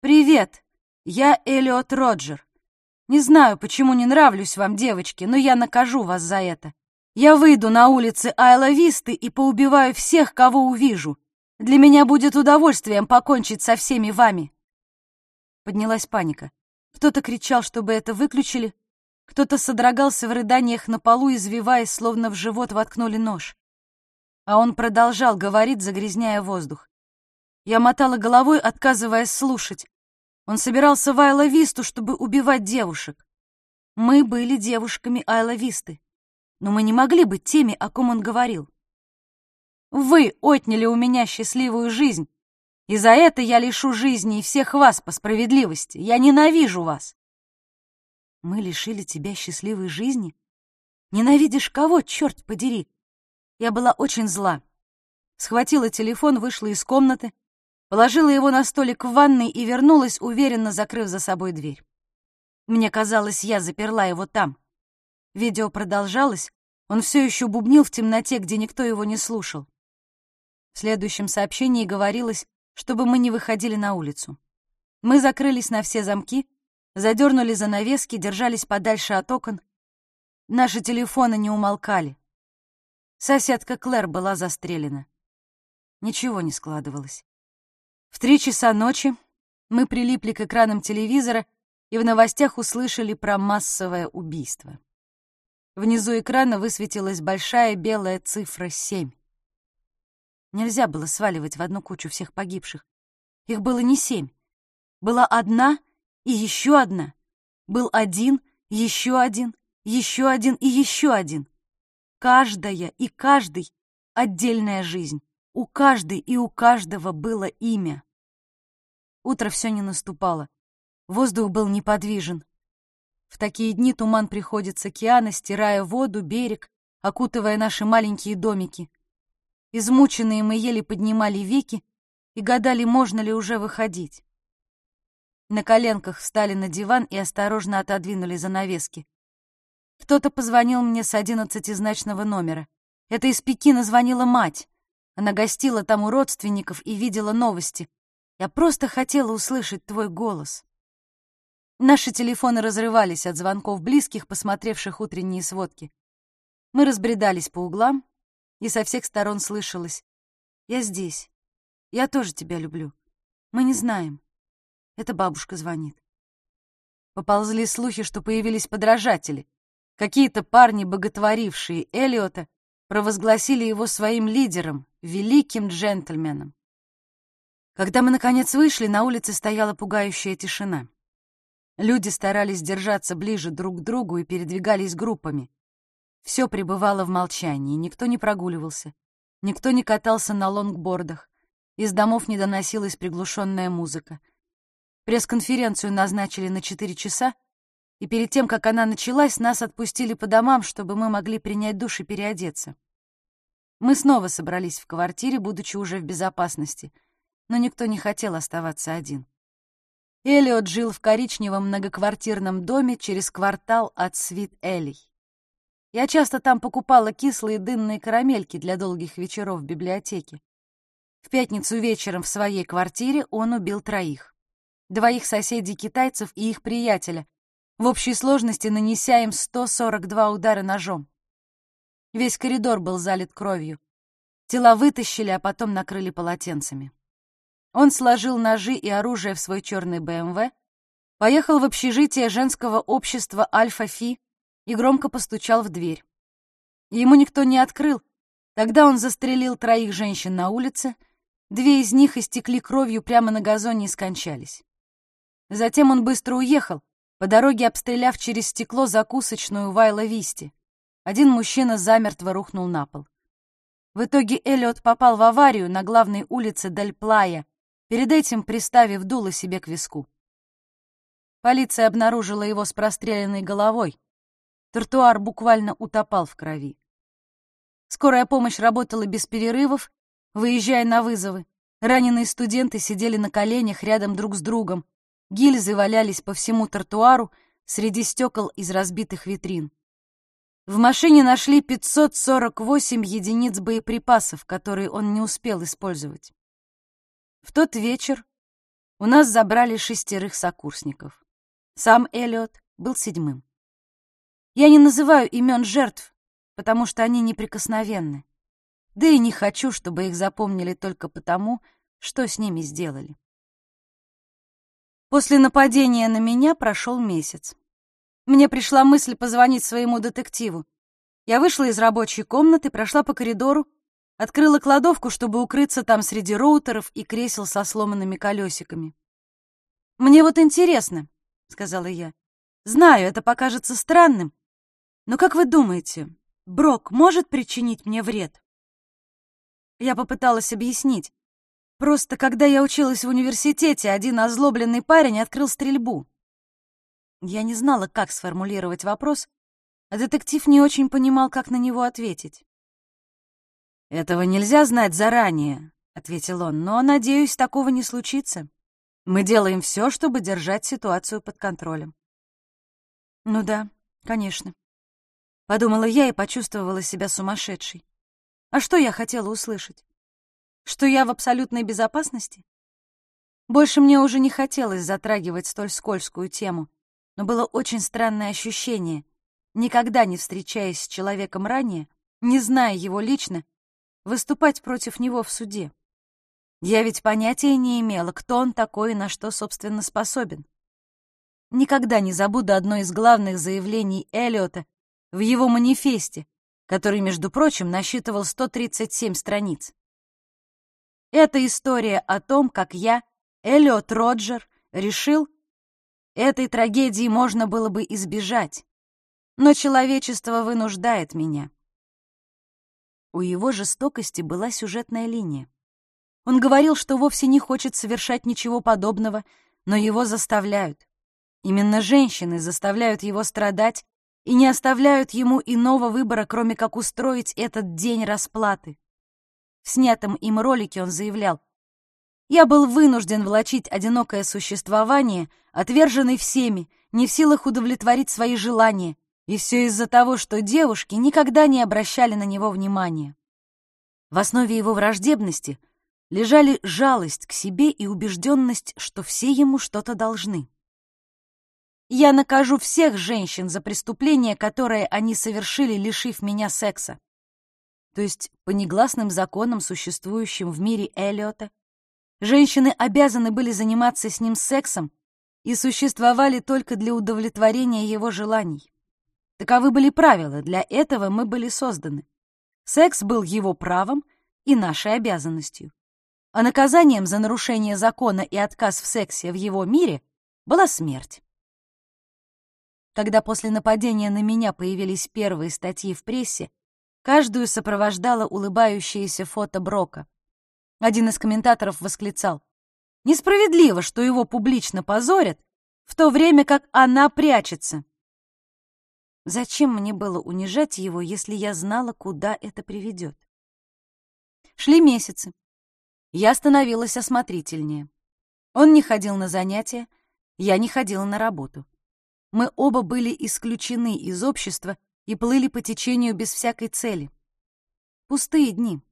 «Привет, я Элиот Роджер. Не знаю, почему не нравлюсь вам, девочки, но я накажу вас за это. Я выйду на улицы Айла Висты и поубиваю всех, кого увижу. Для меня будет удовольствием покончить со всеми вами. Поднялась паника. Кто-то кричал, чтобы это выключили, кто-то содрогался в рыданиях на полу, извиваясь, словно в живот воткнули нож. А он продолжал говорить, загрязняя воздух. Я мотала головой, отказываясь слушать. Он собирался в Айла Висту, чтобы убивать девушек. Мы были девушками Айла Висты, но мы не могли быть теми, о ком он говорил. Вы отняли у меня счастливую жизнь, и за это я лишу жизни и всех вас по справедливости. Я ненавижу вас. Мы лишили тебя счастливой жизни? Ненавидишь кого, черт подери? Я была очень зла. Схватила телефон, вышла из комнаты, положила его на столик в ванной и вернулась, уверенно закрыв за собой дверь. Мне казалось, я заперла его там. Видео продолжалось, он все еще бубнил в темноте, где никто его не слушал. В следующем сообщении говорилось, чтобы мы не выходили на улицу. Мы закрылись на все замки, задернули занавески, держались подальше от окон. Наши телефоны не умолкали. Соседка Клэр была застрелена. Ничего не складывалось. В три часа ночи мы прилипли к экранам телевизора и в новостях услышали про массовое убийство. Внизу экрана высветилась большая белая цифра семь. Нельзя было сваливать в одну кучу всех погибших. Их было не семь. Была одна и еще одна. Был один, еще один, еще один и еще один. Каждая и каждый — отдельная жизнь. У каждой и у каждого было имя. Утро все не наступало. Воздух был неподвижен. В такие дни туман приходит с океана, стирая воду, берег, окутывая наши маленькие домики. Измученные мы еле поднимали веки и гадали, можно ли уже выходить. На коленках встали на диван и осторожно отодвинули занавески. Кто-то позвонил мне с одиннадцатизначного номера. Это из Пекина звонила мать. Она гостила там у родственников и видела новости. Я просто хотела услышать твой голос. Наши телефоны разрывались от звонков близких, посмотревших утренние сводки. Мы разбредались по углам, и со всех сторон слышалось «Я здесь. Я тоже тебя люблю. Мы не знаем. Это бабушка звонит». Поползли слухи, что появились подражатели. Какие-то парни, боготворившие Элиота, провозгласили его своим лидером, великим джентльменом. Когда мы, наконец, вышли, на улице стояла пугающая тишина. Люди старались держаться ближе друг к другу и передвигались группами. Все пребывало в молчании, никто не прогуливался, никто не катался на лонгбордах, из домов не доносилась приглушенная музыка. Пресс-конференцию назначили на 4 часа, и перед тем, как она началась, нас отпустили по домам, чтобы мы могли принять душ и переодеться. Мы снова собрались в квартире, будучи уже в безопасности, но никто не хотел оставаться один. Элиот жил в коричневом многоквартирном доме через квартал от Свит Элей. Я часто там покупала кислые дынные карамельки для долгих вечеров в библиотеке. В пятницу вечером в своей квартире он убил троих. Двоих соседей-китайцев и их приятеля, в общей сложности нанеся им 142 удара ножом. Весь коридор был залит кровью. Тела вытащили, а потом накрыли полотенцами. Он сложил ножи и оружие в свой черный БМВ, поехал в общежитие женского общества Альфа-Фи и громко постучал в дверь. Ему никто не открыл, тогда он застрелил троих женщин на улице — Две из них истекли кровью прямо на газоне и скончались. Затем он быстро уехал, по дороге обстреляв через стекло закусочную Вайла Висти. Один мужчина замертво рухнул на пол. В итоге Эллиот попал в аварию на главной улице Дель Плая, перед этим приставив дуло себе к виску. Полиция обнаружила его с простреленной головой. Тротуар буквально утопал в крови. Скорая помощь работала без перерывов, выезжая на вызовы. Раненые студенты сидели на коленях рядом друг с другом. Гильзы валялись по всему тротуару среди стекол из разбитых витрин. В машине нашли 548 единиц боеприпасов, которые он не успел использовать. В тот вечер у нас забрали шестерых сокурсников. Сам Эллиот был седьмым. Я не называю имен жертв, потому что они неприкосновенны. Да и не хочу, чтобы их запомнили только потому, что с ними сделали. После нападения на меня прошел месяц. Мне пришла мысль позвонить своему детективу. Я вышла из рабочей комнаты, прошла по коридору, открыла кладовку, чтобы укрыться там среди роутеров и кресел со сломанными колесиками. «Мне вот интересно», — сказала я. «Знаю, это покажется странным, но как вы думаете, Брок может причинить мне вред?» Я попыталась объяснить. Просто когда я училась в университете, один озлобленный парень открыл стрельбу. Я не знала, как сформулировать вопрос, а детектив не очень понимал, как на него ответить. «Этого нельзя знать заранее», — ответил он, «но, надеюсь, такого не случится. Мы делаем все, чтобы держать ситуацию под контролем». «Ну да, конечно», — подумала я и почувствовала себя сумасшедшей. А что я хотела услышать? Что я в абсолютной безопасности? Больше мне уже не хотелось затрагивать столь скользкую тему, но было очень странное ощущение, никогда не встречаясь с человеком ранее, не зная его лично, выступать против него в суде. Я ведь понятия не имела, кто он такой и на что, собственно, способен. Никогда не забуду одно из главных заявлений Эллиота в его манифесте, который, между прочим, насчитывал 137 страниц. Это история о том, как я, Эллиот Роджер, решил, этой трагедии можно было бы избежать, но человечество вынуждает меня. У его жестокости была сюжетная линия. Он говорил, что вовсе не хочет совершать ничего подобного, но его заставляют. Именно женщины заставляют его страдать и не оставляют ему иного выбора, кроме как устроить этот день расплаты. В снятом им ролике он заявлял, «Я был вынужден влачить одинокое существование, отверженный всеми, не в силах удовлетворить свои желания, и все из-за того, что девушки никогда не обращали на него внимания». В основе его враждебности лежали жалость к себе и убежденность, что все ему что-то должны. Я накажу всех женщин за преступления, которые они совершили, лишив меня секса. То есть, по негласным законам, существующим в мире Эллиота, женщины обязаны были заниматься с ним сексом и существовали только для удовлетворения его желаний. Таковы были правила, для этого мы были созданы. Секс был его правом и нашей обязанностью. А наказанием за нарушение закона и отказ в сексе в его мире была смерть. Когда после нападения на меня появились первые статьи в прессе, каждую сопровождало улыбающееся фото Брока. Один из комментаторов восклицал, «Несправедливо, что его публично позорят, в то время как она прячется. Зачем мне было унижать его, если я знала, куда это приведет? Шли месяцы. Я становилась осмотрительнее. Он не ходил на занятия, я не ходила на работу. Мы оба были исключены из общества и плыли по течению без всякой цели. Пустые дни.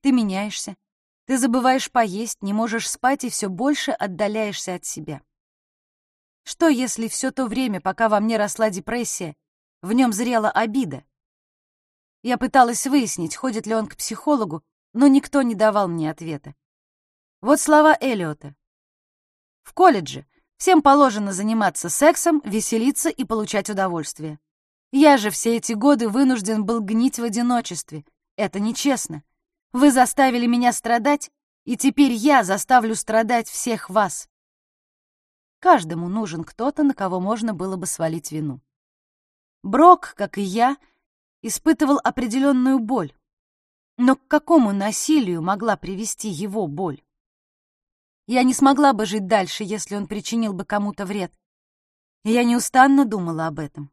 Ты меняешься, ты забываешь поесть, не можешь спать и все больше отдаляешься от себя. Что, если все то время, пока во мне росла депрессия, в нем зрела обида? Я пыталась выяснить, ходит ли он к психологу, но никто не давал мне ответа. Вот слова Эллиота. В колледже всем положено заниматься сексом, веселиться и получать удовольствие. Я же все эти годы вынужден был гнить в одиночестве. Это нечестно. Вы заставили меня страдать, и теперь я заставлю страдать всех вас. Каждому нужен кто-то, на кого можно было бы свалить вину. Брок, как и я, испытывал определенную боль. Но к какому насилию могла привести его боль? Я не смогла бы жить дальше, если он причинил бы кому-то вред. я неустанно думала об этом.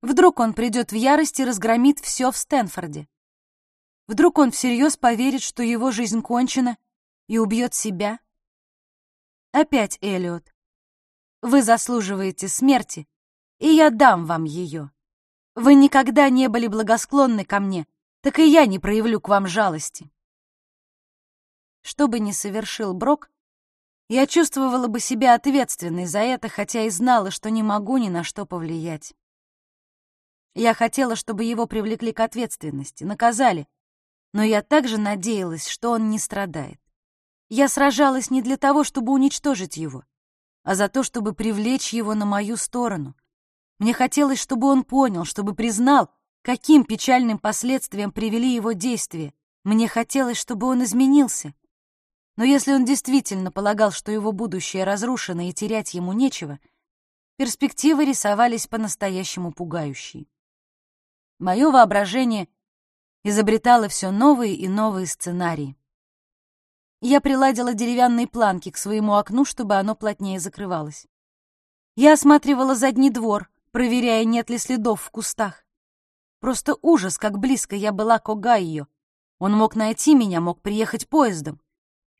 Вдруг он придет в ярость и разгромит все в Стэнфорде. Вдруг он всерьез поверит, что его жизнь кончена, и убьет себя. Опять Эллиот. Вы заслуживаете смерти, и я дам вам ее. Вы никогда не были благосклонны ко мне, так и я не проявлю к вам жалости. Что бы ни совершил Брок, я чувствовала бы себя ответственной за это, хотя и знала, что не могу ни на что повлиять. Я хотела, чтобы его привлекли к ответственности, наказали, но я также надеялась, что он не страдает. Я сражалась не для того, чтобы уничтожить его а за то, чтобы привлечь его на мою сторону. Мне хотелось, чтобы он понял, чтобы признал, каким печальным последствиям привели его действия. Мне хотелось, чтобы он изменился. Но если он действительно полагал, что его будущее разрушено и терять ему нечего, перспективы рисовались по-настоящему пугающие. Мое воображение изобретало все новые и новые сценарии. Я приладила деревянные планки к своему окну, чтобы оно плотнее закрывалось. Я осматривала задний двор, проверяя, нет ли следов в кустах. Просто ужас, как близко я была к Огайо. Он мог найти меня, мог приехать поездом.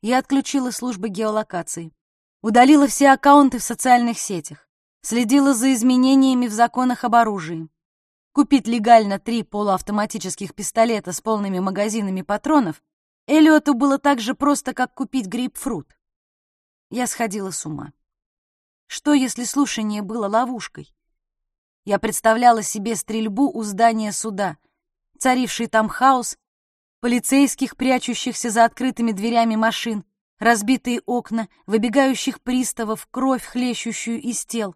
Я отключила службы геолокации. Удалила все аккаунты в социальных сетях. Следила за изменениями в законах об оружии. Купить легально три полуавтоматических пистолета с полными магазинами патронов Эллиоту было так же просто, как купить грейпфрут. Я сходила с ума. Что, если слушание было ловушкой? Я представляла себе стрельбу у здания суда, царивший там хаос, полицейских, прячущихся за открытыми дверями машин, разбитые окна, выбегающих приставов, кровь, хлещущую из тел.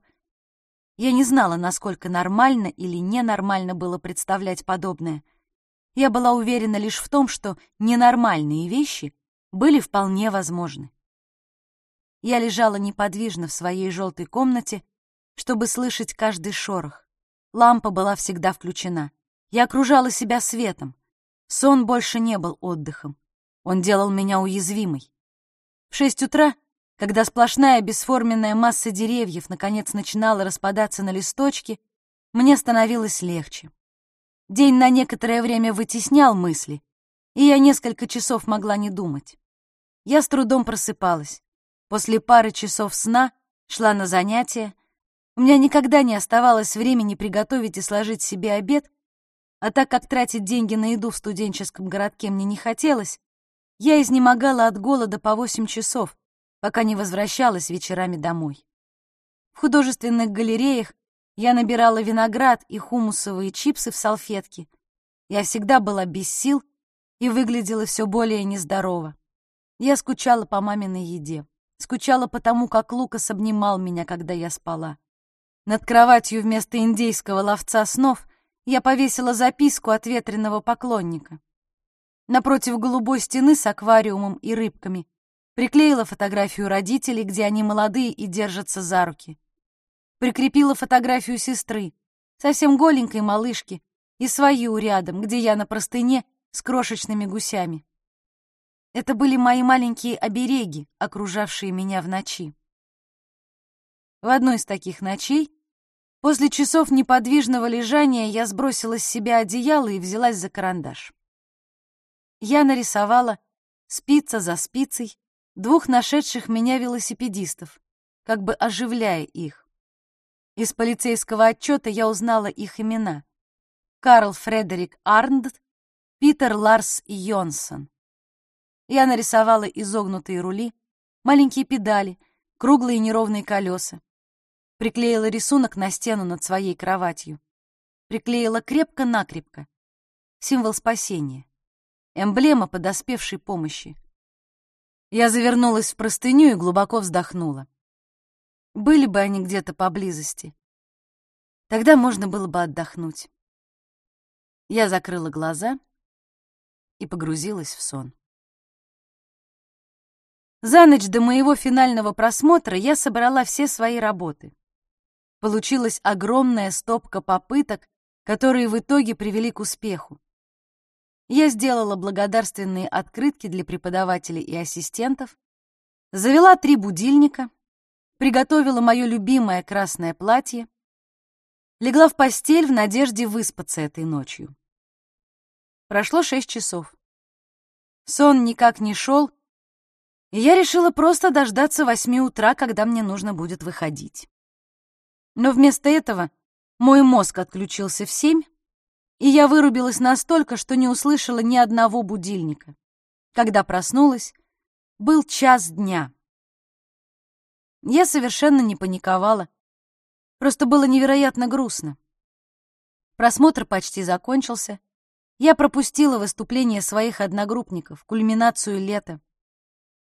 Я не знала, насколько нормально или ненормально было представлять подобное — я была уверена лишь в том, что ненормальные вещи были вполне возможны. Я лежала неподвижно в своей желтой комнате, чтобы слышать каждый шорох. Лампа была всегда включена. Я окружала себя светом. Сон больше не был отдыхом. Он делал меня уязвимой. В шесть утра, когда сплошная бесформенная масса деревьев наконец начинала распадаться на листочки, мне становилось легче. День на некоторое время вытеснял мысли, и я несколько часов могла не думать. Я с трудом просыпалась. После пары часов сна шла на занятия. У меня никогда не оставалось времени приготовить и сложить себе обед, а так как тратить деньги на еду в студенческом городке мне не хотелось, я изнемогала от голода по восемь часов, пока не возвращалась вечерами домой. В художественных галереях я набирала виноград и хумусовые чипсы в салфетки. Я всегда была без сил и выглядела все более нездорово. Я скучала по маминой еде. Скучала по тому, как Лукас обнимал меня, когда я спала. Над кроватью вместо индейского ловца снов я повесила записку от ветреного поклонника. Напротив голубой стены с аквариумом и рыбками приклеила фотографию родителей, где они молодые и держатся за руки. Прикрепила фотографию сестры, совсем голенькой малышки, и свою рядом, где я на простыне с крошечными гусями. Это были мои маленькие обереги, окружавшие меня в ночи. В одной из таких ночей, после часов неподвижного лежания, я сбросила с себя одеяло и взялась за карандаш. Я нарисовала спица за спицей двух нашедших меня велосипедистов, как бы оживляя их. Из полицейского отчета я узнала их имена. Карл Фредерик Арндт, Питер Ларс Йонсон. Я нарисовала изогнутые рули, маленькие педали, круглые неровные колеса. Приклеила рисунок на стену над своей кроватью. Приклеила крепко-накрепко. Символ спасения. Эмблема подоспевшей помощи. Я завернулась в простыню и глубоко вздохнула. Были бы они где-то поблизости. Тогда можно было бы отдохнуть. Я закрыла глаза и погрузилась в сон. За ночь до моего финального просмотра я собрала все свои работы. Получилась огромная стопка попыток, которые в итоге привели к успеху. Я сделала благодарственные открытки для преподавателей и ассистентов, завела три будильника, приготовила мое любимое красное платье, легла в постель в надежде выспаться этой ночью. Прошло шесть часов. Сон никак не шел, и я решила просто дождаться восьми утра, когда мне нужно будет выходить. Но вместо этого мой мозг отключился в семь, и я вырубилась настолько, что не услышала ни одного будильника. Когда проснулась, был час дня. Я совершенно не паниковала, просто было невероятно грустно. Просмотр почти закончился. Я пропустила выступление своих одногруппников, кульминацию лета.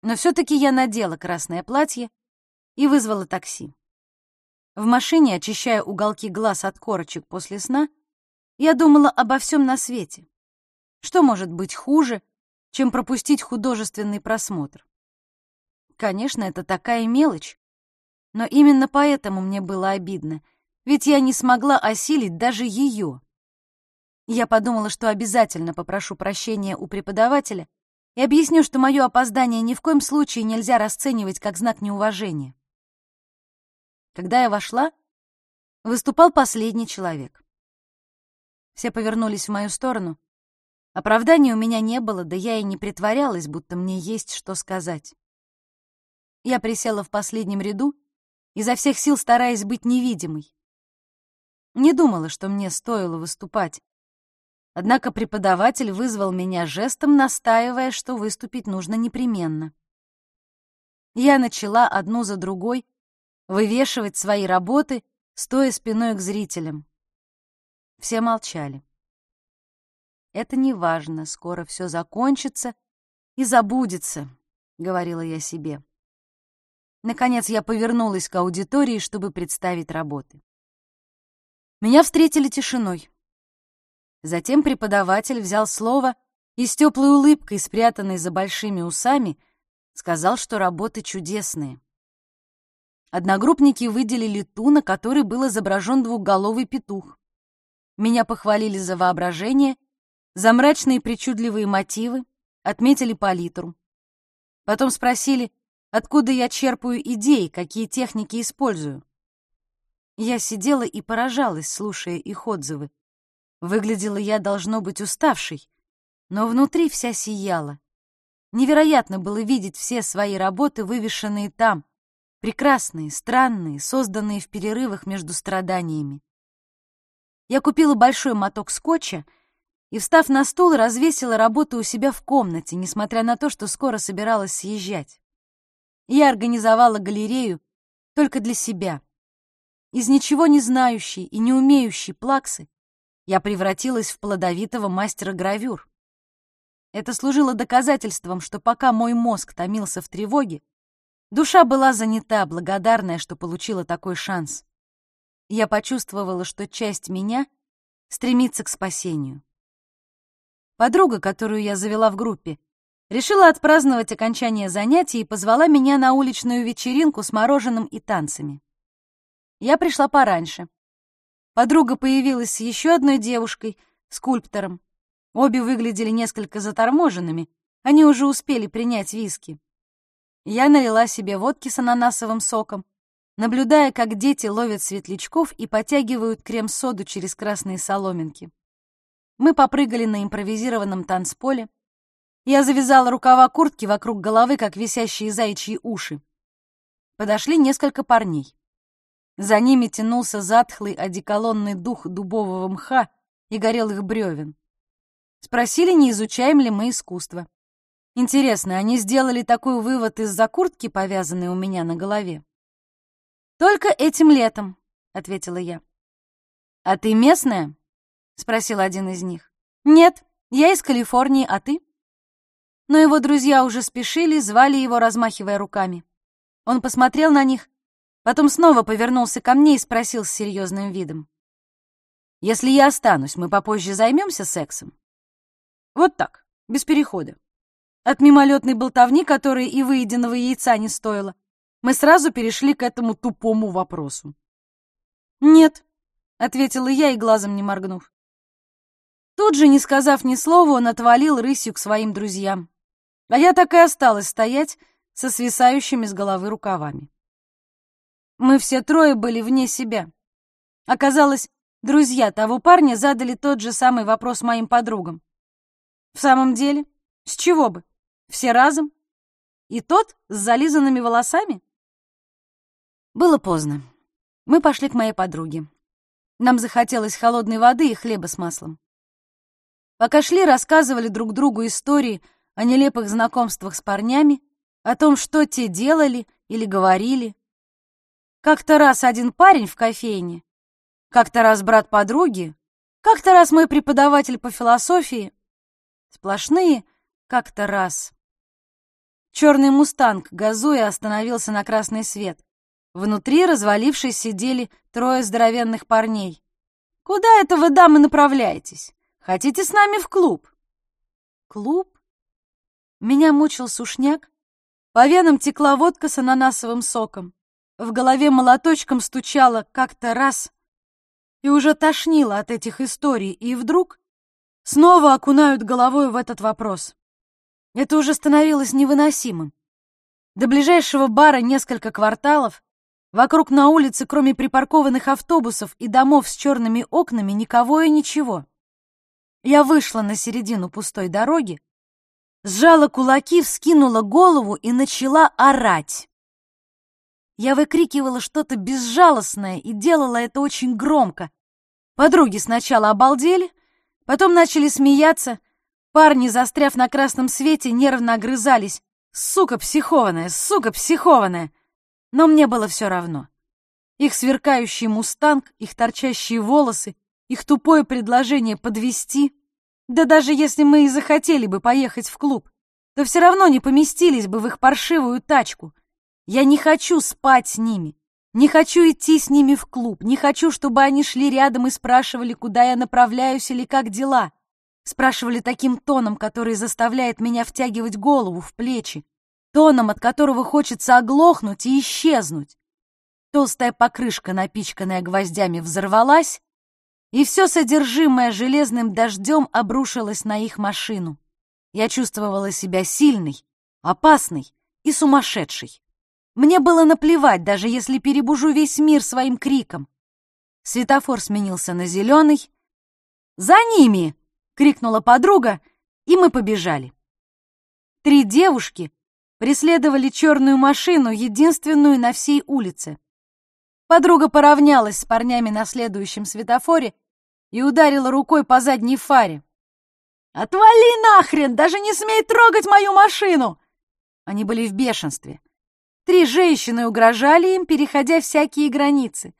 Но все-таки я надела красное платье и вызвала такси. В машине, очищая уголки глаз от корочек после сна, я думала обо всем на свете. Что может быть хуже, чем пропустить художественный просмотр? Конечно, это такая мелочь, но именно поэтому мне было обидно, ведь я не смогла осилить даже ее. Я подумала, что обязательно попрошу прощения у преподавателя и объясню, что мое опоздание ни в коем случае нельзя расценивать как знак неуважения. Когда я вошла, выступал последний человек. Все повернулись в мою сторону. Оправдания у меня не было, да я и не притворялась, будто мне есть что сказать. Я присела в последнем ряду, изо всех сил стараясь быть невидимой. Не думала, что мне стоило выступать, Однако преподаватель вызвал меня жестом, настаивая, что выступить нужно непременно. Я начала одну за другой вывешивать свои работы, стоя спиной к зрителям. Все молчали. «Это не важно, скоро все закончится и забудется», — говорила я себе. Наконец я повернулась к аудитории, чтобы представить работы. Меня встретили тишиной. Затем преподаватель взял слово и с теплой улыбкой, спрятанной за большими усами, сказал, что работы чудесные. Одногруппники выделили ту, на которой был изображен двухголовый петух. Меня похвалили за воображение, за мрачные причудливые мотивы, отметили палитру. Потом спросили, откуда я черпаю идеи, какие техники использую. Я сидела и поражалась, слушая их отзывы. Выглядела я, должно быть, уставшей, но внутри вся сияла. Невероятно было видеть все свои работы, вывешенные там, прекрасные, странные, созданные в перерывах между страданиями. Я купила большой моток скотча и, встав на стул, развесила работу у себя в комнате, несмотря на то, что скоро собиралась съезжать. Я организовала галерею только для себя. Из ничего не знающей и не умеющей плаксы я превратилась в плодовитого мастера гравюр. Это служило доказательством, что пока мой мозг томился в тревоге, душа была занята, благодарная, что получила такой шанс. Я почувствовала, что часть меня стремится к спасению. Подруга, которую я завела в группе, решила отпраздновать окончание занятий и позвала меня на уличную вечеринку с мороженым и танцами. Я пришла пораньше. Подруга появилась с еще одной девушкой, скульптором. Обе выглядели несколько заторможенными, они уже успели принять виски. Я налила себе водки с ананасовым соком, наблюдая, как дети ловят светлячков и потягивают крем-соду через красные соломинки. Мы попрыгали на импровизированном танцполе. Я завязала рукава куртки вокруг головы, как висящие заячьи уши. Подошли несколько парней. За ними тянулся затхлый одеколонный дух дубового мха и горелых бревен. Спросили, не изучаем ли мы искусство. Интересно, они сделали такой вывод из-за куртки, повязанной у меня на голове? «Только этим летом», — ответила я. «А ты местная?» — спросил один из них. «Нет, я из Калифорнии, а ты?» Но его друзья уже спешили, звали его, размахивая руками. Он посмотрел на них Потом снова повернулся ко мне и спросил с серьезным видом. «Если я останусь, мы попозже займемся сексом?» «Вот так, без перехода. От мимолетной болтовни, которой и выеденного яйца не стоило, мы сразу перешли к этому тупому вопросу. «Нет», — ответила я и глазом не моргнув. Тут же, не сказав ни слова, он отвалил рысью к своим друзьям. А я так и осталась стоять со свисающими с головы рукавами. Мы все трое были вне себя. Оказалось, друзья того парня задали тот же самый вопрос моим подругам. В самом деле, с чего бы? Все разом? И тот с зализанными волосами? Было поздно. Мы пошли к моей подруге. Нам захотелось холодной воды и хлеба с маслом. Пока шли, рассказывали друг другу истории о нелепых знакомствах с парнями, о том, что те делали или говорили, как-то раз один парень в кофейне, как-то раз брат подруги, как-то раз мой преподаватель по философии. Сплошные как-то раз. Черный мустанг, газуя, остановился на красный свет. Внутри, развалившись, сидели трое здоровенных парней. «Куда это вы, дамы, направляетесь? Хотите с нами в клуб?» «Клуб?» Меня мучил сушняк. По венам текла водка с ананасовым соком. В голове молоточком стучало как-то раз и уже тошнило от этих историй, и вдруг снова окунают головой в этот вопрос. Это уже становилось невыносимым. До ближайшего бара несколько кварталов, вокруг на улице, кроме припаркованных автобусов и домов с черными окнами, никого и ничего. Я вышла на середину пустой дороги, сжала кулаки, вскинула голову и начала орать. Я выкрикивала что-то безжалостное и делала это очень громко. Подруги сначала обалдели, потом начали смеяться. Парни, застряв на красном свете, нервно огрызались. «Сука психованная! Сука психованная!» Но мне было все равно. Их сверкающий мустанг, их торчащие волосы, их тупое предложение подвести. Да даже если мы и захотели бы поехать в клуб, то все равно не поместились бы в их паршивую тачку. Я не хочу спать с ними, не хочу идти с ними в клуб, не хочу, чтобы они шли рядом и спрашивали, куда я направляюсь или как дела. Спрашивали таким тоном, который заставляет меня втягивать голову в плечи, тоном, от которого хочется оглохнуть и исчезнуть. Толстая покрышка, напичканная гвоздями, взорвалась, и все содержимое железным дождем обрушилось на их машину. Я чувствовала себя сильной, опасной и сумасшедшей. Мне было наплевать, даже если перебужу весь мир своим криком. Светофор сменился на зеленый. «За ними!» — крикнула подруга, и мы побежали. Три девушки преследовали черную машину, единственную на всей улице. Подруга поравнялась с парнями на следующем светофоре и ударила рукой по задней фаре. «Отвали нахрен! Даже не смей трогать мою машину!» Они были в бешенстве. Три женщины угрожали им, переходя всякие границы.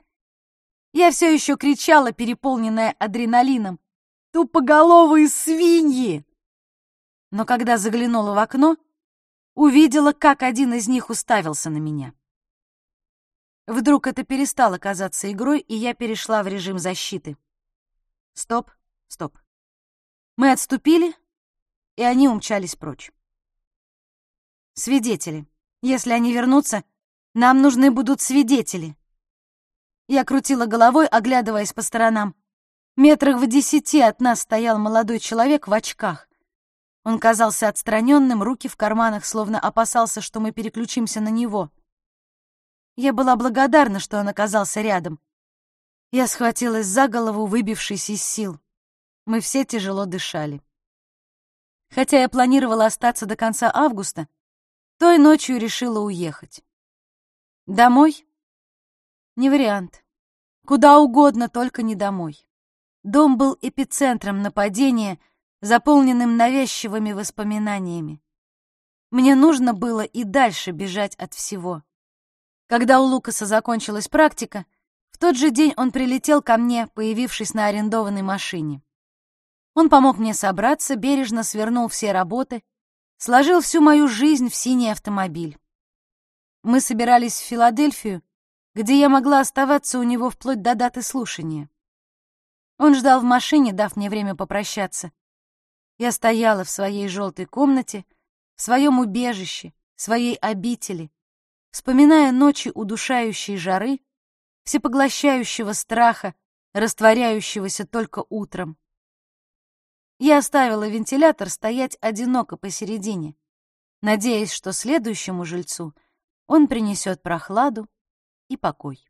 Я все еще кричала, переполненная адреналином. «Тупоголовые свиньи!» Но когда заглянула в окно, увидела, как один из них уставился на меня. Вдруг это перестало казаться игрой, и я перешла в режим защиты. Стоп, стоп. Мы отступили, и они умчались прочь. Свидетели. Если они вернутся, нам нужны будут свидетели. Я крутила головой, оглядываясь по сторонам. Метрах в десяти от нас стоял молодой человек в очках. Он казался отстраненным, руки в карманах, словно опасался, что мы переключимся на него. Я была благодарна, что он оказался рядом. Я схватилась за голову, выбившись из сил. Мы все тяжело дышали. Хотя я планировала остаться до конца августа, той ночью решила уехать. Домой? Не вариант. Куда угодно, только не домой. Дом был эпицентром нападения, заполненным навязчивыми воспоминаниями. Мне нужно было и дальше бежать от всего. Когда у Лукаса закончилась практика, в тот же день он прилетел ко мне, появившись на арендованной машине. Он помог мне собраться, бережно свернул все работы, сложил всю мою жизнь в синий автомобиль. Мы собирались в Филадельфию, где я могла оставаться у него вплоть до даты слушания. Он ждал в машине, дав мне время попрощаться. Я стояла в своей желтой комнате, в своем убежище, своей обители, вспоминая ночи удушающей жары, всепоглощающего страха, растворяющегося только утром. Я оставила вентилятор стоять одиноко посередине, надеясь, что следующему жильцу он принесет прохладу и покой.